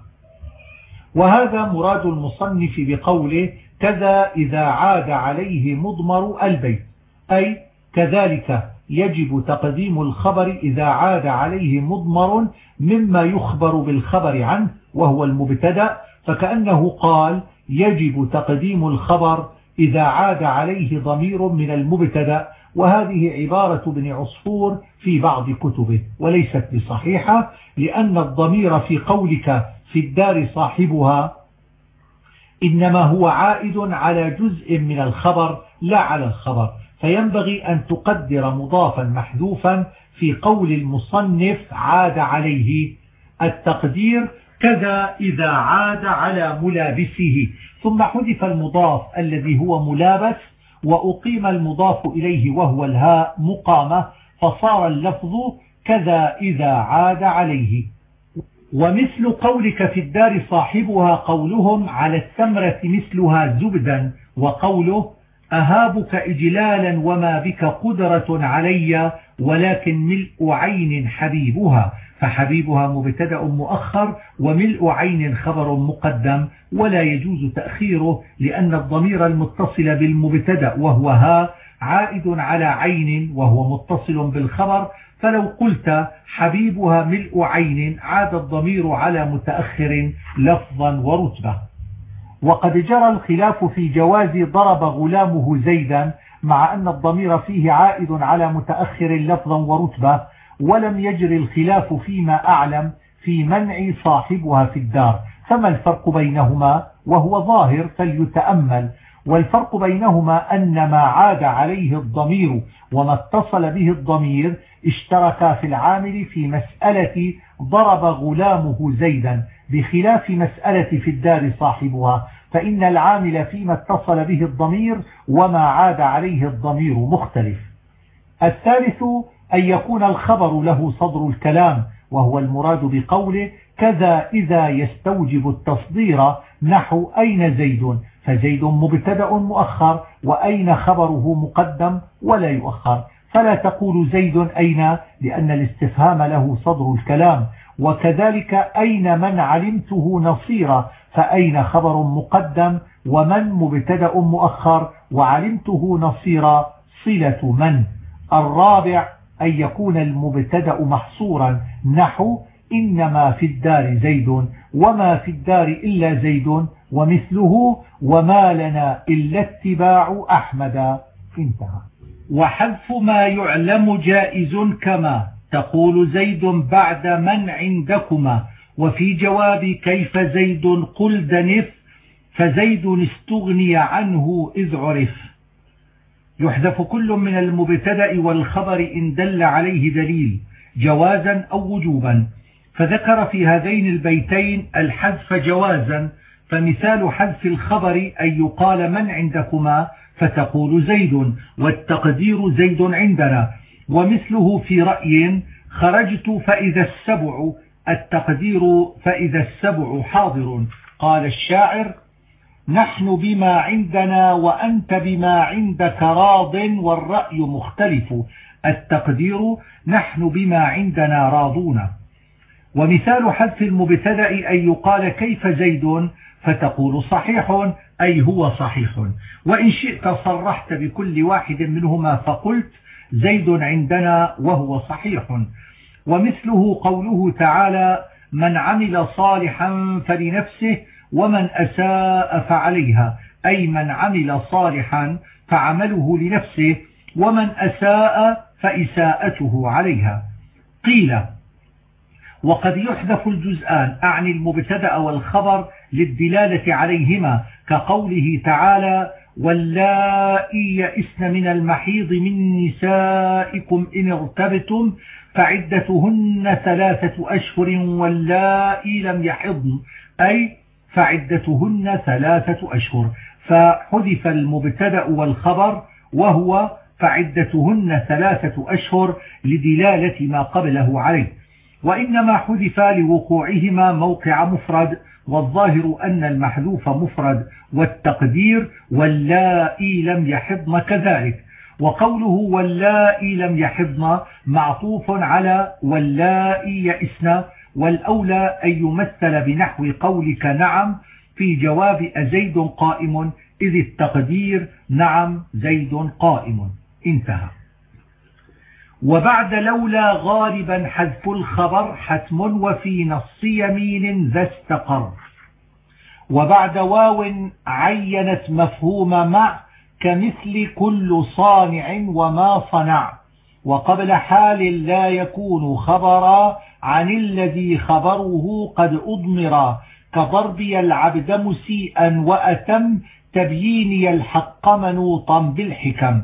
وهذا مراد المصنف بقوله كذا إذا عاد عليه مضمر البيت. أي كذلك يجب تقديم الخبر إذا عاد عليه مضمر مما يخبر بالخبر عنه وهو المبتدأ فكأنه قال يجب تقديم الخبر إذا عاد عليه ضمير من المبتدأ وهذه عبارة ابن عصفور في بعض كتبه وليست بصحيحة لأن الضمير في قولك في الدار صاحبها إنما هو عائد على جزء من الخبر لا على الخبر. فينبغي أن تقدر مضافا محذوفا في قول المصنف عاد عليه. التقدير كذا إذا عاد على ملابسه. ثم حذف المضاف الذي هو ملابس وأقيم المضاف إليه وهو الهاء مقامة فصار اللفظ كذا إذا عاد عليه. ومثل قولك في الدار صاحبها قولهم على الثمرة مثلها زبدا وقوله أهابك إجلالا وما بك قدرة علي ولكن ملء عين حبيبها. فحبيبها مبتدأ مؤخر وملء عين خبر مقدم ولا يجوز تأخيره لأن الضمير المتصل بالمبتدأ وهو ها عائد على عين وهو متصل بالخبر. فلو قلت حبيبها ملء عين عاد الضمير على متأخر لفظا ورتبة. وقد جرى الخلاف في جواز ضرب غلامه زيدا مع أن الضمير فيه عائد على متأخر لفظا ورتبة. ولم يجري الخلاف فيما أعلم في منع صاحبها في الدار. فما الفرق بينهما وهو ظاهر فليتأمل. والفرق بينهما أن ما عاد عليه الضمير وما اتصل به الضمير اشتركا في العامل في مسألة ضرب غلامه زيدا. بخلاف مسألة في الدار صاحبها. فإن العامل فيما اتصل به الضمير وما عاد عليه الضمير مختلف. الثالث أن يكون الخبر له صدر الكلام وهو المراد بقوله كذا إذا يستوجب التصدير نحو أين زيد؟ فزيد مبتدأ مؤخر وأين خبره مقدم ولا يؤخر. فلا تقول زيد أين؟ لأن الاستفهام له صدر الكلام. وكذلك أين من علمته نصيرا؟ فأين خبر مقدم ومن مبتدأ مؤخر؟ وعلمته نصيرا صلة من؟ الرابع أن يكون المبتدأ محصورا. نحو إنما في الدار زيد وما في الدار إلا زيد ومثله وما لنا إلا اتباع أحمد. انتهى. وحذف ما يعلم جائز كما تقول زيد بعد من عندكما. وفي جواب كيف زيد قل دنف فزيد استغني عنه إذ عرف. يحذف كل من المبتدأ والخبر إن دل عليه دليل جوازا أو وجوبا. فذكر في هذين البيتين الحذف جوازا فمثال حذف الخبر أن يقال من عندكما فتقول زيد والتقدير زيد عندنا. ومثله في رأي خرجت فإذا السبع التقدير فإذا السبع حاضر. قال الشاعر نحن بما عندنا وأنت بما عندك راض والرأي مختلف. التقدير نحن بما عندنا راضون. ومثال حذف المبتدأ أن يقال كيف زيد؟ فتقول صحيح أي هو صحيح. وإن شئت صرحت بكل واحد منهما فقلت زيد عندنا وهو صحيح. ومثله قوله تعالى من عمل صالحا فلنفسه ومن أساء فعليها أي من عمل صالحا فعمله لنفسه ومن أساء فإساءته عليها. قيل وقد يحذف الجزآن أعني المبتدأ والخبر للدلالة عليهما كقوله تعالى واللائي يئسن من المحيض من نسائكم إن ارتبتم فعدتهن ثلاثة أشهر واللائي لم يحضن. أي فعدتهن ثلاثة أشهر. فحذف المبتدأ والخبر وهو فعدتهن ثلاثة أشهر لدلالة ما قبله عليه. وإنما حذف لوقوعهما موقع مفرد والظاهر أن المحذوف مفرد والتقدير واللائي لم يحضن كذلك. وقوله واللائي لم يحضن معطوف على واللائي يئسن والأولى أن يمثل بنحو قولك نعم في جواب أزيد قائم إذ التقدير نعم زيد قائم. انتهى. وبعد لولا غالبا حذف الخبر حتم وفي نص يمين ذا استقر. وبعد واو عينت مفهوم مع كمثل كل صانع وما صنع. وقبل حال لا يكون خبرا عن الذي خبره قد أضمر كضربي العبد مسيئا وأتم تبييني الحق منوطا بالحكم.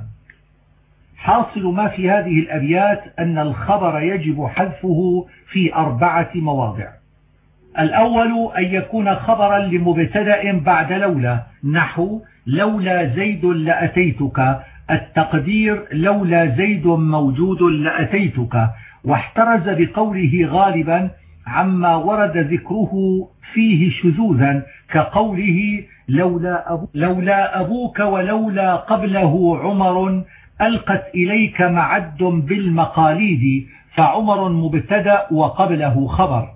حاصل ما في هذه الأبيات أن الخبر يجب حذفه في أربعة مواضع. الأول أن يكون خبرا لمبتدأ بعد لولا نحو لولا زيد لأتيتك التقدير لولا زيد موجود لأتيتك واحترز بقوله غالبا عما ورد ذكره فيه شذوذا كقوله لولا, أبو لولا أبوك ولولا قبله عمر ألقت إليك معد بالمقاليد فعمر مبتدأ وقبله خبر.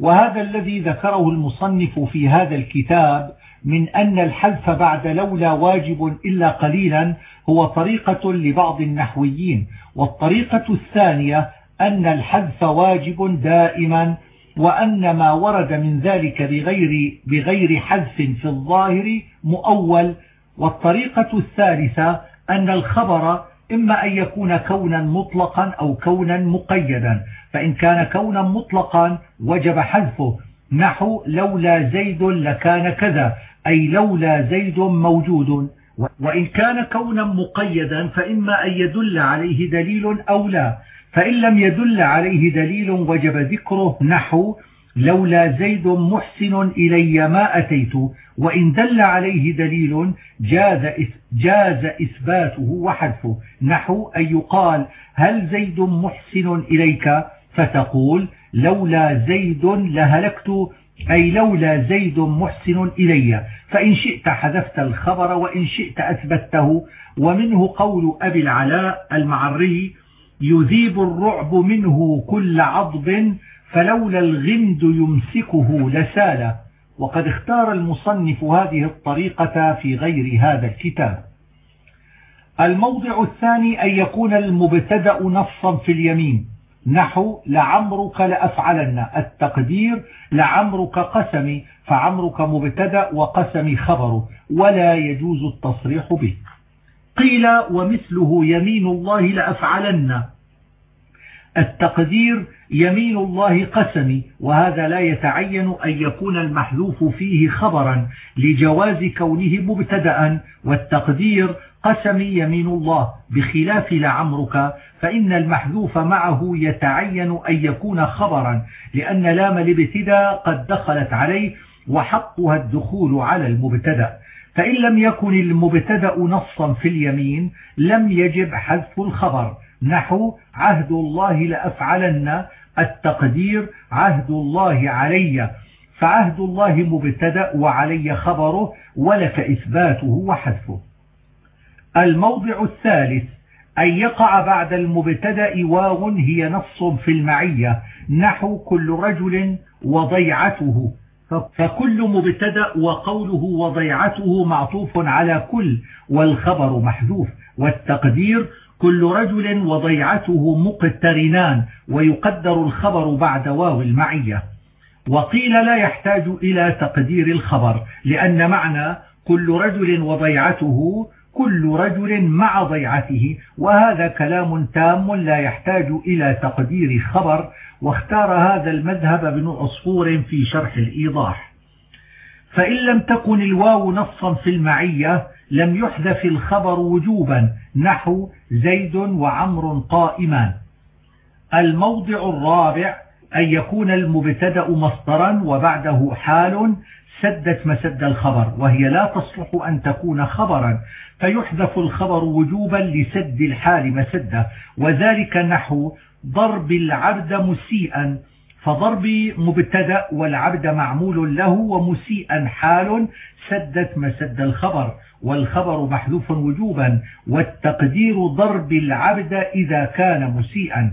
وهذا الذي ذكره المصنف في هذا الكتاب من أن الحذف بعد لولا واجب إلا قليلا هو طريقة لبعض النحويين والطريقة الثانية أن الحذف واجب دائما وأن ما ورد من ذلك بغير, بغير حذف في الظاهر مؤول والطريقة الثالثة أن الخبر إما أن يكون كونا مطلقا أو كونا مقيدا فإن كان كونا مطلقا وجب حذفه نحو لولا زيد لكان كذا. أي لولا زيد موجود. وإن كان كونا مقيدا فإما أن يدل عليه دليل أو لا. فإن لم يدل عليه دليل وجب ذكره نحو لولا زيد محسن إلي ما أتيت. وإن دل عليه دليل جاز, جاز إثباته وحذفه نحو أن يقال هل زيد محسن إليك؟ فتقول لولا زيد لهلكت. أي لولا زيد محسن إلي فإن شئت حذفت الخبر وإن شئت أثبته. ومنه قول أبي العلاء المعري يذيب الرعب منه كل عضب فلولا الغمد يمسكه لسال. وقد اختار المصنف هذه الطريقة في غير هذا الكتاب. الموضع الثاني أن يكون المبتدأ نصا في اليمين. نحو لعمرك لأفعلن. التقدير لعمرك قسمي فعمرك مبتدأ وقسمي خبر ولا يجوز التصريح به. قيل ومثله يمين الله لأفعلن. التقدير يمين الله قسمي وهذا لا يتعين أن يكون المحذوف فيه خبرا لجواز كونه مبتدا والتقدير قسمي يمين الله بخلاف لعمرك فإن المحذوف معه يتعين أن يكون خبرا لأن لام الابتداء قد دخلت عليه وحقها الدخول على المبتدأ. فإن لم يكن المبتدأ نصا في اليمين لم يجب حذف الخبر. نحو عهد الله لأفعلن التقدير عهد الله علي. فعهد الله مبتدأ وعلي خبره ولك إثباته وحذفه. الموضع الثالث أن يقع بعد المبتدأ واو هي نص في المعية نحو كل رجل وضيعته. فكل مبتدأ وقوله وضيعته معطوف على كل والخبر محذوف. والتقدير كل رجل وضيعته مقترنان ويقدر الخبر بعد واو المعية. وقيل لا يحتاج إلى تقدير الخبر لأن معنى كل رجل وضيعته كل رجل مع ضيعته وهذا كلام تام لا يحتاج إلى تقدير خبر واختار هذا المذهب ابن عصفور في شرح الإيضاح. فإن لم تكن الواو نصا في المعية لم يحذف الخبر وجوبا نحو زيد وعمر قائمان. الموضع الرابع أن يكون المبتدأ مصدرا وبعده حال سدت مسد الخبر وهي لا تصلح أن تكون خبرا فيحذف الخبر وجوبا لسد الحال مسده وذلك نحو ضرب العبد مسيئا فضرب مبتدأ والعبد معمول له ومسيئا حال سدت مسد الخبر والخبر محذوف وجوبا والتقدير ضرب العبد إذا كان مسيئا.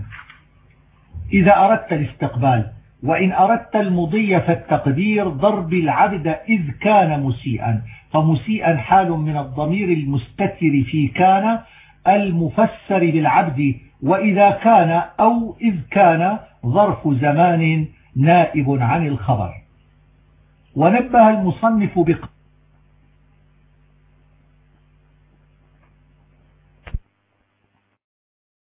إذا أردت الاستقبال وإن أردت المضي فالتقدير ضرب العبد إذ كان مسيئا. فمسيئا حال من الضمير المستتر في كان المفسر بالعبد وإذا كان أو إذ كان ظرف زمان نائب عن الخبر. ونبه المصنف بقول